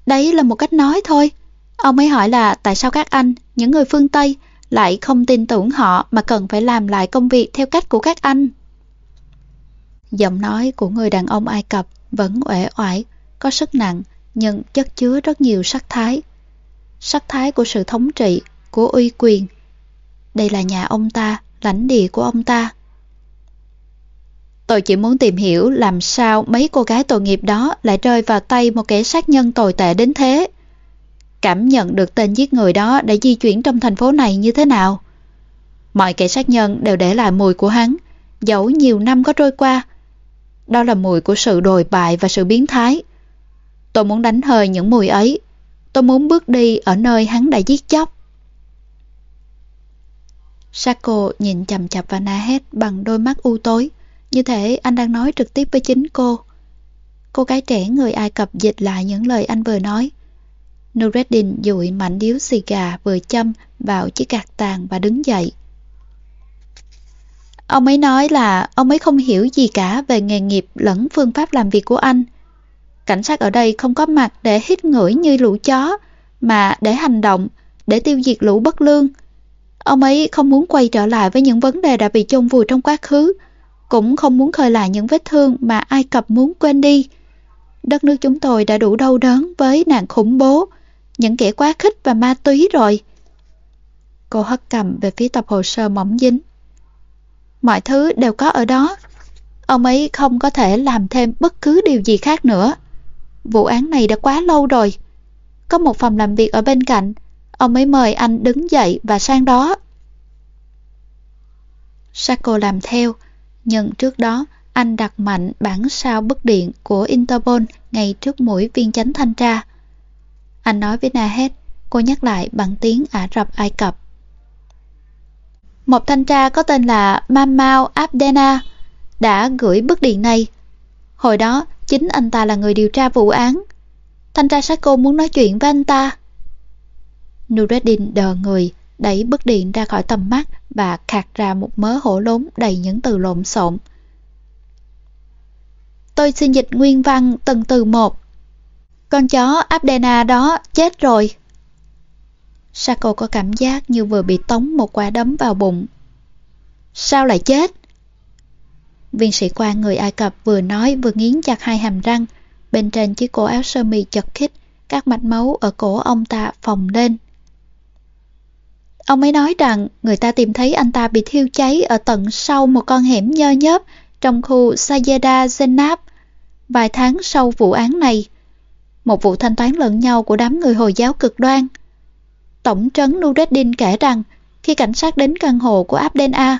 Đấy là một cách nói thôi. Ông ấy hỏi là tại sao các anh, những người phương Tây, lại không tin tưởng họ mà cần phải làm lại công việc theo cách của các anh. Giọng nói của người đàn ông Ai Cập vẫn uể oải, có sức nặng nhưng chất chứa rất nhiều sắc thái. Sắc thái của sự thống trị, của uy quyền. Đây là nhà ông ta, lãnh địa của ông ta. Tôi chỉ muốn tìm hiểu làm sao mấy cô gái tội nghiệp đó lại rơi vào tay một kẻ sát nhân tồi tệ đến thế. Cảm nhận được tên giết người đó đã di chuyển trong thành phố này như thế nào. Mọi kẻ sát nhân đều để lại mùi của hắn, dẫu nhiều năm có trôi qua. Đó là mùi của sự đồi bại và sự biến thái. Tôi muốn đánh hơi những mùi ấy. Tôi muốn bước đi ở nơi hắn đã giết chóc. Sako nhìn chầm chập vào Nahed bằng đôi mắt u tối, như thể anh đang nói trực tiếp với chính cô. Cô gái trẻ người Ai Cập dịch lại những lời anh vừa nói. Nureddin dụi mảnh điếu xì gà vừa châm vào chiếc gạt tàn và đứng dậy. Ông ấy nói là ông ấy không hiểu gì cả về nghề nghiệp lẫn phương pháp làm việc của anh. Cảnh sát ở đây không có mặt để hít ngửi như lũ chó, mà để hành động, để tiêu diệt lũ bất lương. Ông ấy không muốn quay trở lại với những vấn đề đã bị chôn vùi trong quá khứ, cũng không muốn khơi lại những vết thương mà Ai Cập muốn quên đi. Đất nước chúng tôi đã đủ đau đớn với nạn khủng bố, những kẻ quá khích và ma túy rồi. Cô hất cầm về phía tập hồ sơ mỏng dính. Mọi thứ đều có ở đó. Ông ấy không có thể làm thêm bất cứ điều gì khác nữa. Vụ án này đã quá lâu rồi. Có một phòng làm việc ở bên cạnh. Ông ấy mời anh đứng dậy và sang đó. Sako làm theo, nhưng trước đó anh đặt mạnh bản sao bức điện của Interpol ngay trước mũi viên chánh thanh tra. Anh nói với Nahed, cô nhắc lại bằng tiếng Ả Rập Ai Cập. Một thanh tra có tên là Mamao Abdena đã gửi bức điện này. Hồi đó, chính anh ta là người điều tra vụ án. Thanh tra Sako muốn nói chuyện với anh ta. Nureddin đờ người, đẩy bức điện ra khỏi tầm mắt và khạc ra một mớ hổ lốn đầy những từ lộn xộn. Tôi xin dịch nguyên văn từng từ một. Con chó Abdena đó chết rồi. Sako có cảm giác như vừa bị tống một quả đấm vào bụng. Sao lại chết? Viên sĩ quan người Ai Cập vừa nói vừa nghiến chặt hai hàm răng. Bên trên chiếc cổ áo sơ mi chật khít, các mạch máu ở cổ ông ta phồng lên. Ông ấy nói rằng người ta tìm thấy anh ta bị thiêu cháy ở tận sau một con hẻm nhơ nhớp trong khu Sayeda Zenab vài tháng sau vụ án này. Một vụ thanh toán lẫn nhau của đám người Hồi giáo cực đoan. Tổng trấn Nureddin kể rằng khi cảnh sát đến căn hộ của Abdel A,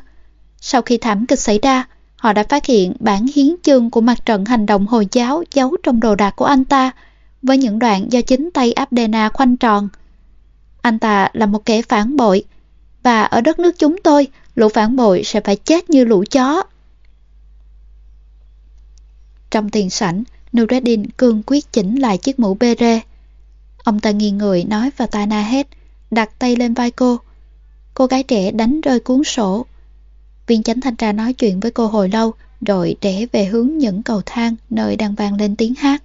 sau khi thảm kịch xảy ra, họ đã phát hiện bản hiến chương của mặt trận hành động Hồi giáo giấu trong đồ đạc của anh ta với những đoạn do chính tay Abdena khoanh tròn. Anh ta là một kẻ phản bội và ở đất nước chúng tôi, lũ phản bội sẽ phải chết như lũ chó. Trong tiền sảnh, Nureddin cương quyết chỉnh lại chiếc mũ bê rê. Ông ta nghiêng người nói vào tai hết đặt tay lên vai cô. Cô gái trẻ đánh rơi cuốn sổ. Viên chánh thanh tra nói chuyện với cô hồi lâu, rồi rẽ về hướng những cầu thang nơi đang vang lên tiếng hát.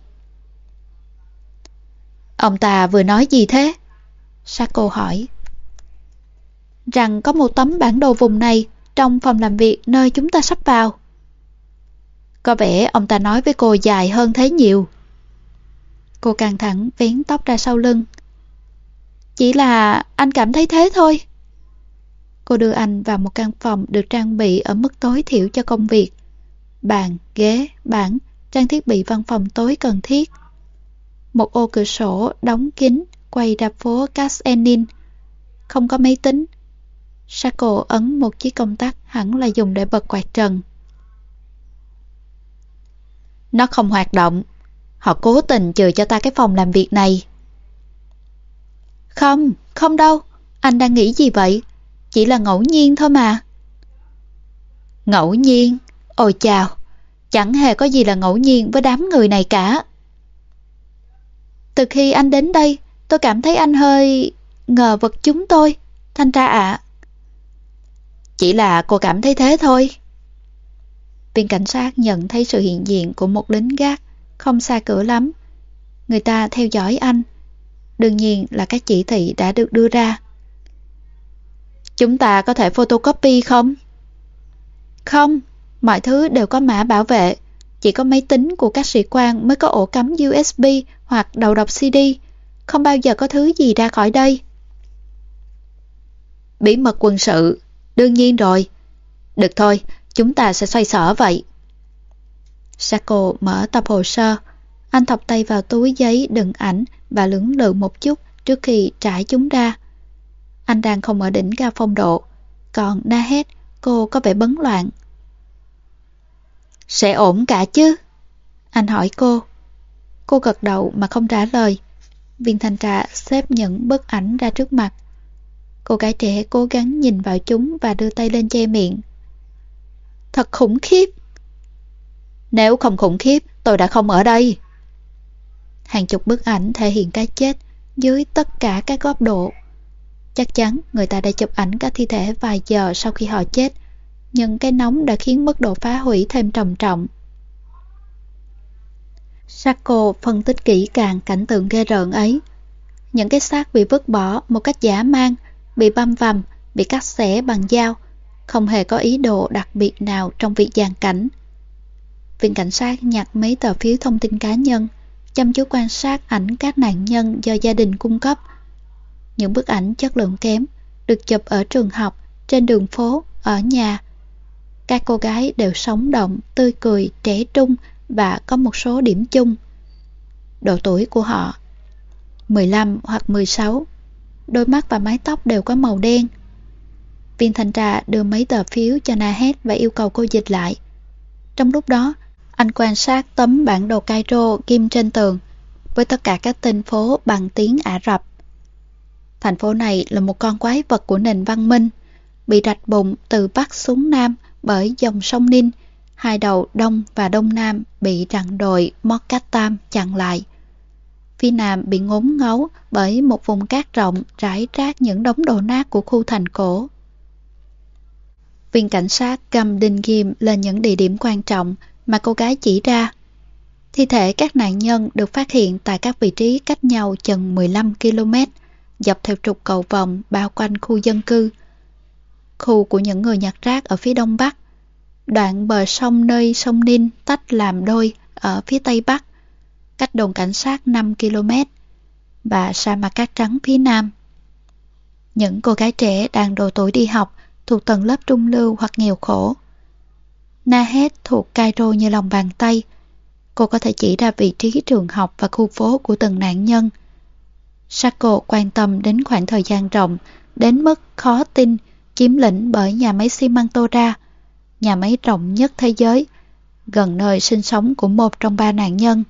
Ông ta vừa nói gì thế? Sako hỏi. Rằng có một tấm bản đồ vùng này trong phòng làm việc nơi chúng ta sắp vào. Có vẻ ông ta nói với cô dài hơn thế nhiều. Cô căng thẳng vén tóc ra sau lưng. Chỉ là anh cảm thấy thế thôi. Cô đưa anh vào một căn phòng được trang bị ở mức tối thiểu cho công việc. Bàn, ghế, bảng, trang thiết bị văn phòng tối cần thiết. Một ô cửa sổ đóng kín quay ra phố Casenin. Không có máy tính. Sako ấn một chiếc công tắc hẳn là dùng để bật quạt trần. Nó không hoạt động. Họ cố tình trừ cho ta cái phòng làm việc này. Không, không đâu. Anh đang nghĩ gì vậy? Chỉ là ngẫu nhiên thôi mà. Ngẫu nhiên? Ôi chào, chẳng hề có gì là ngẫu nhiên với đám người này cả. Từ khi anh đến đây, tôi cảm thấy anh hơi ngờ vực chúng tôi, thanh tra ạ. Chỉ là cô cảm thấy thế thôi. Viên cảnh sát nhận thấy sự hiện diện của một lính gác, không xa cửa lắm. Người ta theo dõi anh. Đương nhiên là các chỉ thị đã được đưa ra. Chúng ta có thể photocopy không? Không, mọi thứ đều có mã bảo vệ. Chỉ có máy tính của các sĩ quan mới có ổ cắm USB hoặc đầu đọc CD. Không bao giờ có thứ gì ra khỏi đây. Bí mật quân sự, đương nhiên rồi. Được thôi, chúng ta sẽ xoay sở vậy. Sako mở tập hồ sơ. Anh thọc tay vào túi giấy đựng ảnh và lưỡng lự một chút trước khi trải chúng ra. Anh đang không ở đỉnh ga phong độ, còn Na Nahed, cô có vẻ bấn loạn. Sẽ ổn cả chứ? Anh hỏi cô. Cô gật đầu mà không trả lời. Viên thanh trà xếp những bức ảnh ra trước mặt. Cô gái trẻ cố gắng nhìn vào chúng và đưa tay lên che miệng. Thật khủng khiếp. Nếu không khủng khiếp, tôi đã không ở đây. Hàng chục bức ảnh thể hiện cái chết, dưới tất cả các góc độ. Chắc chắn người ta đã chụp ảnh các thi thể vài giờ sau khi họ chết, nhưng cái nóng đã khiến mức độ phá hủy thêm trầm trọng. Sacco phân tích kỹ càng cảnh tượng ghê rợn ấy. Những cái xác bị vứt bỏ một cách giả mang, bị băm vằm, bị cắt xẻ bằng dao, không hề có ý đồ đặc biệt nào trong việc dàn cảnh. Viện cảnh sát nhặt mấy tờ phiếu thông tin cá nhân, chăm chú quan sát ảnh các nạn nhân do gia đình cung cấp. Những bức ảnh chất lượng kém được chụp ở trường học, trên đường phố, ở nhà. Các cô gái đều sống động, tươi cười, trẻ trung và có một số điểm chung. Độ tuổi của họ 15 hoặc 16 Đôi mắt và mái tóc đều có màu đen Viên thanh tra đưa mấy tờ phiếu cho Nahed và yêu cầu cô dịch lại Trong lúc đó anh quan sát tấm bản đồ Cairo ghim trên tường với tất cả các tên phố bằng tiếng Ả Rập. Thành phố này là một con quái vật của nền văn minh, bị rạch bụng từ Bắc xuống Nam bởi dòng sông Ninh, hai đầu Đông và Đông Nam bị rặng đồi Mokattam chặn lại. Phía Nam bị ngốn ngấu bởi một vùng cát rộng rải rác những đống đổ nát của khu thành cổ. Viên cảnh sát cầm đinh ghim lên những địa điểm quan trọng mà cô gái chỉ ra. Thi thể các nạn nhân được phát hiện tại các vị trí cách nhau chừng 15 km, dọc theo trục cầu vòng bao quanh khu dân cư. Khu của những người nhặt rác ở phía đông bắc, đoạn bờ sông nơi sông Ninh tách làm đôi ở phía tây bắc, cách đồn cảnh sát 5 km, và sa mạc cát trắng phía nam. Những cô gái trẻ đang độ tuổi đi học thuộc tầng lớp trung lưu hoặc nghèo khổ Nahed thuộc Cairo như lòng bàn tay. Cô có thể chỉ ra vị trí trường học và khu phố của từng nạn nhân. Sako quan tâm đến khoảng thời gian rộng, đến mức khó tin chiếm lĩnh bởi nhà máy xi măng Tora, nhà máy rộng nhất thế giới, gần nơi sinh sống của một trong ba nạn nhân.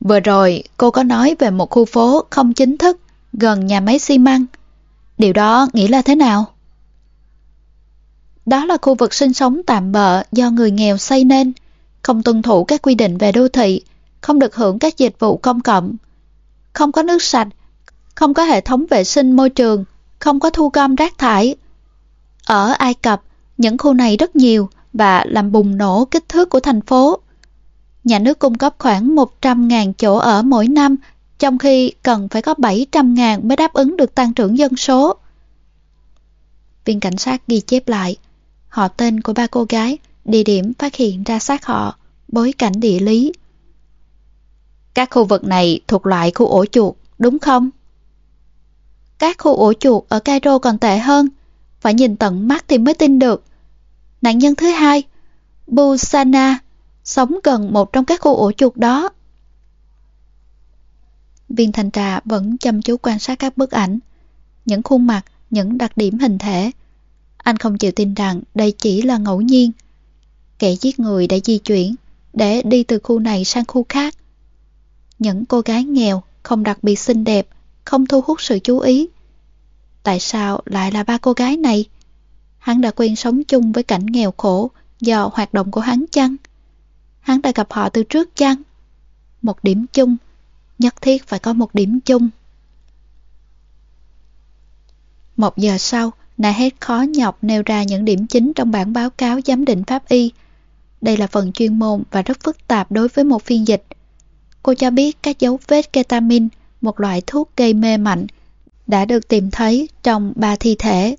Vừa rồi, cô có nói về một khu phố không chính thức gần nhà máy xi măng. Điều đó nghĩa là thế nào? Đó là khu vực sinh sống tạm bợ do người nghèo xây nên, không tuân thủ các quy định về đô thị, không được hưởng các dịch vụ công cộng, không có nước sạch, không có hệ thống vệ sinh môi trường, không có thu gom rác thải. Ở Ai Cập, những khu này rất nhiều và làm bùng nổ kích thước của thành phố. Nhà nước cung cấp khoảng 100.000 chỗ ở mỗi năm, trong khi cần phải có 700.000 mới đáp ứng được tăng trưởng dân số. Viên cảnh sát ghi chép lại, họ tên của ba cô gái, địa điểm phát hiện ra xác họ, bối cảnh địa lý. Các khu vực này thuộc loại khu ổ chuột, đúng không? Các khu ổ chuột ở Cairo còn tệ hơn, phải nhìn tận mắt thì mới tin được. Nạn nhân thứ hai, Busana, sống gần một trong các khu ổ chuột đó. Viên thành trà vẫn chăm chú quan sát các bức ảnh, những khuôn mặt, những đặc điểm hình thể, anh không chịu tin rằng đây chỉ là ngẫu nhiên. Kẻ giết người đã di chuyển để đi từ khu này sang khu khác. Những cô gái nghèo không đặc biệt xinh đẹp, không thu hút sự chú ý. Tại sao lại là ba cô gái này? Hắn đã quen sống chung với cảnh nghèo khổ do hoạt động của hắn chăng? Hắn đã gặp họ từ trước chăng? Một điểm chung, nhất thiết phải có một điểm chung. Một giờ sau, Nahed khó nhọc nêu ra những điểm chính trong bản báo cáo giám định pháp y. Đây là phần chuyên môn và rất phức tạp đối với một phiên dịch. Cô cho biết các dấu vết ketamin, một loại thuốc gây mê mạnh, đã được tìm thấy trong ba thi thể.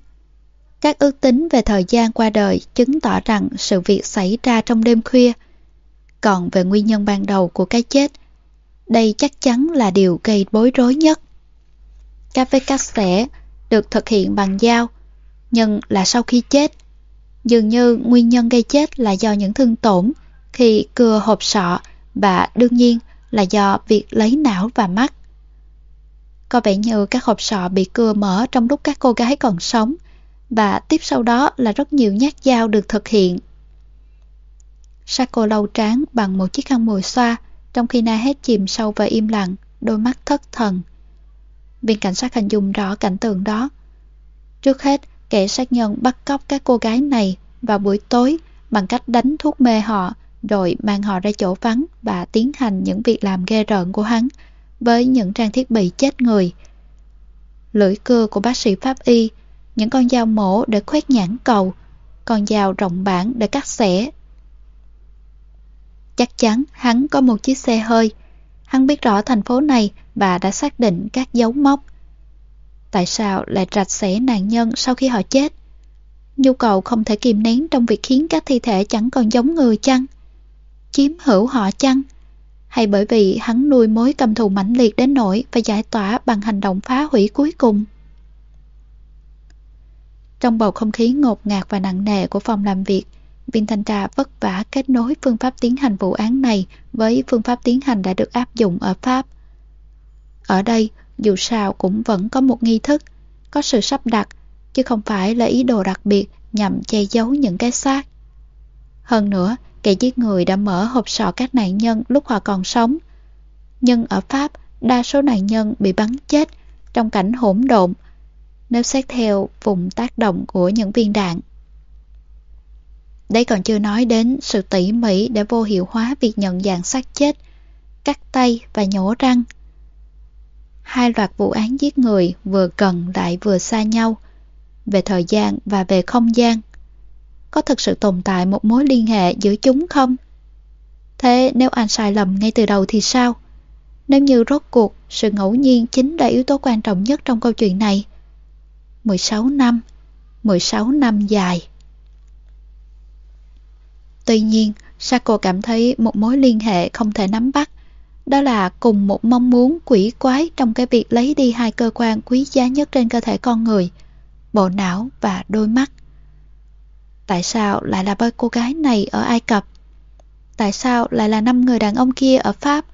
Các ước tính về thời gian qua đời chứng tỏ rằng sự việc xảy ra trong đêm khuya. Còn về nguyên nhân ban đầu của cái chết, đây chắc chắn là điều gây bối rối nhất. Các vết cắt xẻ được thực hiện bằng dao, nhưng là sau khi chết. Dường như nguyên nhân gây chết là do những thương tổn khi cưa hộp sọ và đương nhiên là do việc lấy não và mắt. Có vẻ như các hộp sọ bị cưa mở trong lúc các cô gái còn sống và tiếp sau đó là rất nhiều nhát dao được thực hiện. Sako lau trán bằng một chiếc khăn mùi xoa trong khi Na hết chìm sâu và im lặng, đôi mắt thất thần. Viên cảnh sát hình dung rõ cảnh tượng đó. Trước hết, kẻ sát nhân bắt cóc các cô gái này vào buổi tối bằng cách đánh thuốc mê họ rồi mang họ ra chỗ vắng và tiến hành những việc làm ghê rợn của hắn với những trang thiết bị chết người. Lưỡi cưa của bác sĩ pháp y, những con dao mổ để khoét nhãn cầu, con dao rộng bản để cắt xẻ. Chắc chắn hắn có một chiếc xe hơi. Hắn biết rõ thành phố này và đã xác định các dấu mốc. Tại sao lại rạch xẻ nạn nhân sau khi họ chết? Nhu cầu không thể kìm nén trong việc khiến các thi thể chẳng còn giống người chăng? Chiếm hữu họ chăng? Hay bởi vì hắn nuôi mối cầm thù mãnh liệt đến nỗi và giải tỏa bằng hành động phá hủy cuối cùng? Trong bầu không khí ngột ngạt và nặng nề của phòng làm việc, viên thanh tra vất vả kết nối phương pháp tiến hành vụ án này với phương pháp tiến hành đã được áp dụng ở Pháp. Ở đây, dù sao cũng vẫn có một nghi thức, có sự sắp đặt, chứ không phải là ý đồ đặc biệt nhằm che giấu những cái xác. Hơn nữa, kẻ giết người đã mở hộp sọ các nạn nhân lúc họ còn sống. Nhưng ở Pháp, đa số nạn nhân bị bắn chết trong cảnh hỗn độn nếu xét theo vùng tác động của những viên đạn. Đây còn chưa nói đến sự tỉ mỉ để vô hiệu hóa việc nhận dạng xác chết, cắt tay và nhổ răng. Hai loạt vụ án giết người vừa gần lại vừa xa nhau, về thời gian và về không gian. Có thực sự tồn tại một mối liên hệ giữa chúng không? Thế nếu anh sai lầm ngay từ đầu thì sao? Nếu như rốt cuộc, sự ngẫu nhiên chính là yếu tố quan trọng nhất trong câu chuyện này. 16 năm, 16 năm dài. Tuy nhiên, Sako cảm thấy một mối liên hệ không thể nắm bắt. Đó là cùng một mong muốn quỷ quái trong cái việc lấy đi hai cơ quan quý giá nhất trên cơ thể con người, bộ não và đôi mắt. Tại sao lại là ba cô gái này ở Ai Cập? Tại sao lại là năm người đàn ông kia ở Pháp,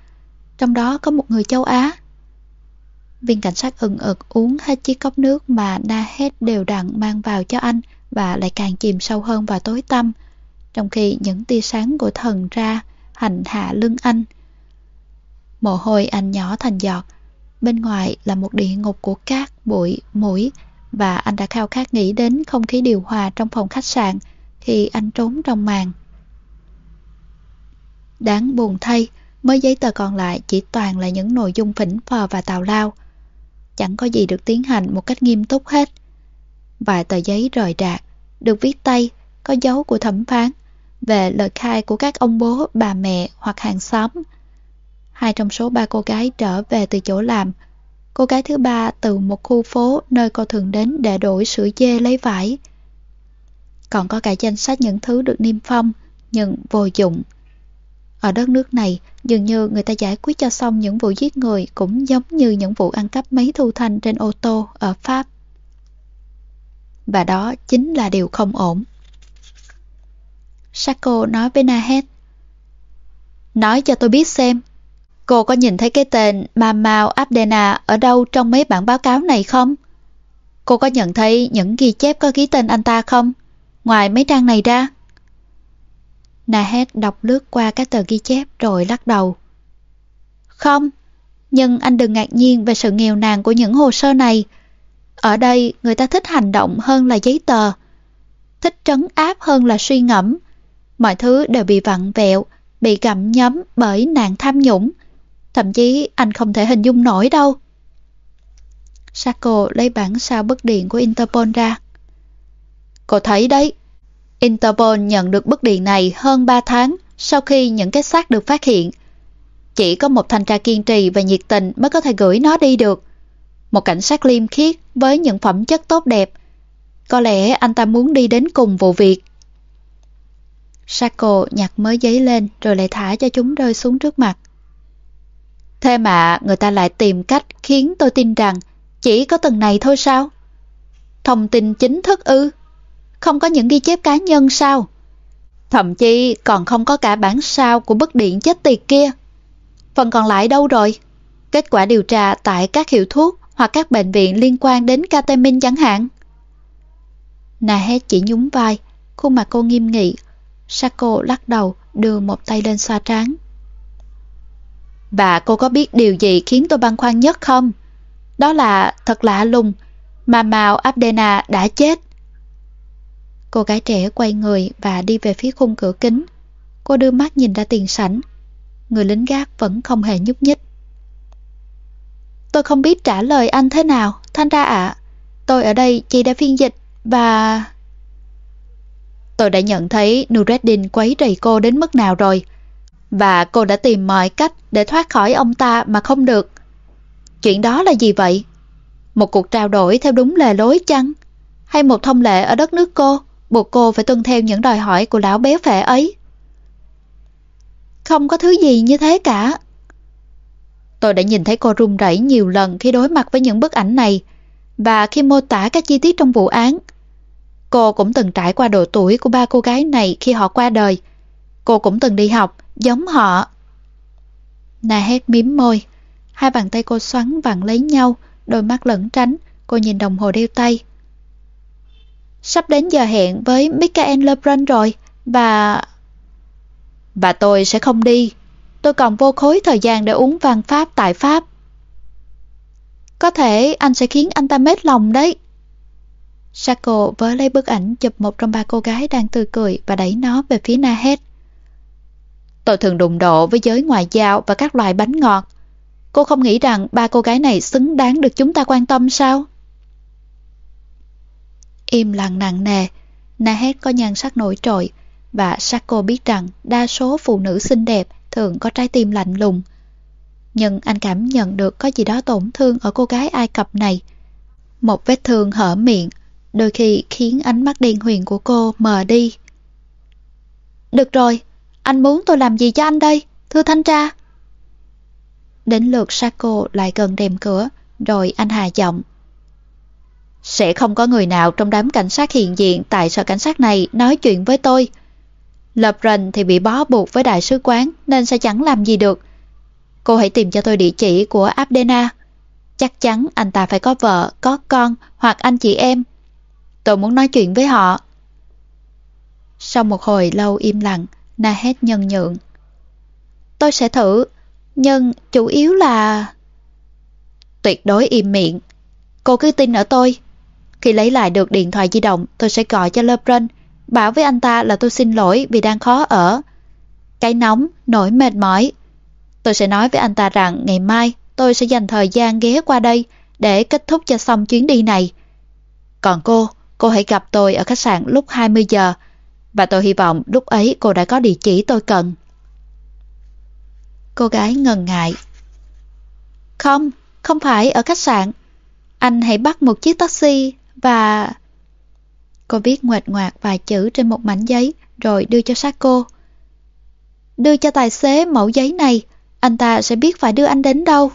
trong đó có một người châu Á? Viên cảnh sát ừng ực uống hết chiếc cốc nước mà Na hết đều đặn mang vào cho anh và lại càng chìm sâu hơn vào tối tăm, trong khi những tia sáng của thần ra hành hạ lưng anh. Mồ hôi anh nhỏ thành giọt, bên ngoài là một địa ngục của cát, bụi, mũi và anh đã khao khát nghĩ đến không khí điều hòa trong phòng khách sạn khi anh trốn trong màn. Đáng buồn thay, mới giấy tờ còn lại chỉ toàn là những nội dung phỉnh phờ và tào lao. Chẳng có gì được tiến hành một cách nghiêm túc hết. Vài tờ giấy rời rạc, được viết tay, có dấu của thẩm phán, về lời khai của các ông bố, bà mẹ hoặc hàng xóm. Hai trong số ba cô gái trở về từ chỗ làm, cô gái thứ ba từ một khu phố nơi cô thường đến để đổi sữa dê lấy vải. Còn có cả danh sách những thứ được niêm phong, nhưng vô dụng. Ở đất nước này, dường như người ta giải quyết cho xong những vụ giết người cũng giống như những vụ ăn cắp máy thu thanh trên ô tô ở Pháp. Và đó chính là điều không ổn. Sako nói với Nahet. Nói cho tôi biết xem, cô có nhìn thấy cái tên Mamao Abdena ở đâu trong mấy bản báo cáo này không? Cô có nhận thấy những ghi chép có ký tên anh ta không? Ngoài mấy trang này ra. Nahed đọc lướt qua các tờ ghi chép rồi lắc đầu. Không, nhưng anh đừng ngạc nhiên về sự nghèo nàn của những hồ sơ này. Ở đây người ta thích hành động hơn là giấy tờ. Thích trấn áp hơn là suy ngẫm mọi thứ đều bị vặn vẹo, bị gặm nhấm bởi nạn tham nhũng. Thậm chí anh không thể hình dung nổi đâu. Sako lấy bản sao bức điện của Interpol ra. Cô thấy đấy, Interpol nhận được bức điện này hơn 3 tháng sau khi những cái xác được phát hiện. Chỉ có một thanh tra kiên trì và nhiệt tình mới có thể gửi nó đi được. Một cảnh sát liêm khiết với những phẩm chất tốt đẹp. Có lẽ anh ta muốn đi đến cùng vụ việc. Sako nhặt mới giấy lên rồi lại thả cho chúng rơi xuống trước mặt. Thế mà người ta lại tìm cách khiến tôi tin rằng chỉ có tuần này thôi sao? Thông tin chính thức ư? Không có những ghi chép cá nhân sao? Thậm chí còn không có cả bản sao của bức điện chết tiệt kia. Phần còn lại đâu rồi? Kết quả điều tra tại các hiệu thuốc hoặc các bệnh viện liên quan đến Catemin chẳng hạn. Nahet chỉ nhún vai, khuôn mặt cô nghiêm nghị, Sako lắc đầu, đưa một tay lên xoa trán. Và cô có biết điều gì khiến tôi băn khoăn nhất không? Đó là thật lạ lùng, mà Mao Abdena đã chết. Cô gái trẻ quay người và đi về phía khung cửa kính. Cô đưa mắt nhìn ra tiền sảnh. Người lính gác vẫn không hề nhúc nhích. Tôi không biết trả lời anh thế nào, Thanh ra ạ. Tôi ở đây chỉ đã phiên dịch và... Tôi đã nhận thấy Nureddin quấy rầy cô đến mức nào rồi. Và cô đã tìm mọi cách để thoát khỏi ông ta mà không được. Chuyện đó là gì vậy? Một cuộc trao đổi theo đúng lề lối chăng? Hay một thông lệ ở đất nước cô buộc cô phải tuân theo những đòi hỏi của lão béo phệ ấy? Không có thứ gì như thế cả. Tôi đã nhìn thấy cô run rẩy nhiều lần khi đối mặt với những bức ảnh này và khi mô tả các chi tiết trong vụ án. Cô cũng từng trải qua độ tuổi của ba cô gái này khi họ qua đời. Cô cũng từng đi học, giống họ. Nahet miếm môi. Hai bàn tay cô xoắn vặn lấy nhau, đôi mắt lẫn tránh. Cô nhìn đồng hồ đeo tay. Sắp đến giờ hẹn với Michael Lebrun rồi, và... Và tôi sẽ không đi. Tôi còn vô khối thời gian để uống văn Pháp tại Pháp. Có thể anh sẽ khiến anh ta mết lòng đấy. Sako vớ lấy bức ảnh chụp một trong ba cô gái đang tươi cười và đẩy nó về phía Nahed. Tôi thường đụng độ với giới ngoại giao và các loại bánh ngọt. Cô không nghĩ rằng ba cô gái này xứng đáng được chúng ta quan tâm sao? Im lặng nặng nề, Nahed có nhan sắc nổi trội và Sako biết rằng đa số phụ nữ xinh đẹp thường có trái tim lạnh lùng. Nhưng anh cảm nhận được có gì đó tổn thương ở cô gái Ai Cập này. Một vết thương hở miệng, đôi khi khiến ánh mắt đen huyền của cô mờ đi. Được rồi, anh muốn tôi làm gì cho anh đây, thưa thanh tra? Đến lượt Sako lại gần đèm cửa, rồi anh hà giọng. Sẽ không có người nào trong đám cảnh sát hiện diện tại sở cảnh sát này nói chuyện với tôi. Lập rành thì bị bó buộc với đại sứ quán nên sẽ chẳng làm gì được. Cô hãy tìm cho tôi địa chỉ của Abdena. Chắc chắn anh ta phải có vợ, có con hoặc anh chị em. Tôi muốn nói chuyện với họ. Sau một hồi lâu im lặng, Na hét nhân nhượng. Tôi sẽ thử, nhưng chủ yếu là... Tuyệt đối im miệng. Cô cứ tin ở tôi. Khi lấy lại được điện thoại di động, tôi sẽ gọi cho Lebrun, bảo với anh ta là tôi xin lỗi vì đang khó ở. Cái nóng, nỗi mệt mỏi. Tôi sẽ nói với anh ta rằng ngày mai tôi sẽ dành thời gian ghé qua đây để kết thúc cho xong chuyến đi này. Còn cô, cô hãy gặp tôi ở khách sạn lúc 20 giờ và tôi hy vọng lúc ấy cô đã có địa chỉ tôi cần. Cô gái ngần ngại. Không, không phải ở khách sạn. Anh hãy bắt một chiếc taxi và... Cô viết ngoệt ngoạc vài chữ trên một mảnh giấy rồi đưa cho sát cô. Đưa cho tài xế mẫu giấy này, anh ta sẽ biết phải đưa anh đến đâu.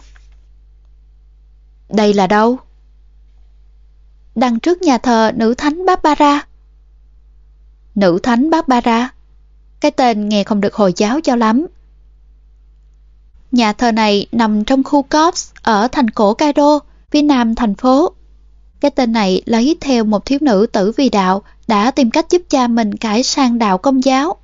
Đây là đâu? Đằng trước nhà thờ nữ thánh Barbara. Nữ thánh Barbara? Cái tên nghe không được hồi giáo cho lắm. Nhà thờ này nằm trong khu Cops ở thành cổ Cairo, phía nam thành phố. Cái tên này lấy theo một thiếu nữ tử vì đạo đã tìm cách giúp cha mình cải sang đạo công giáo.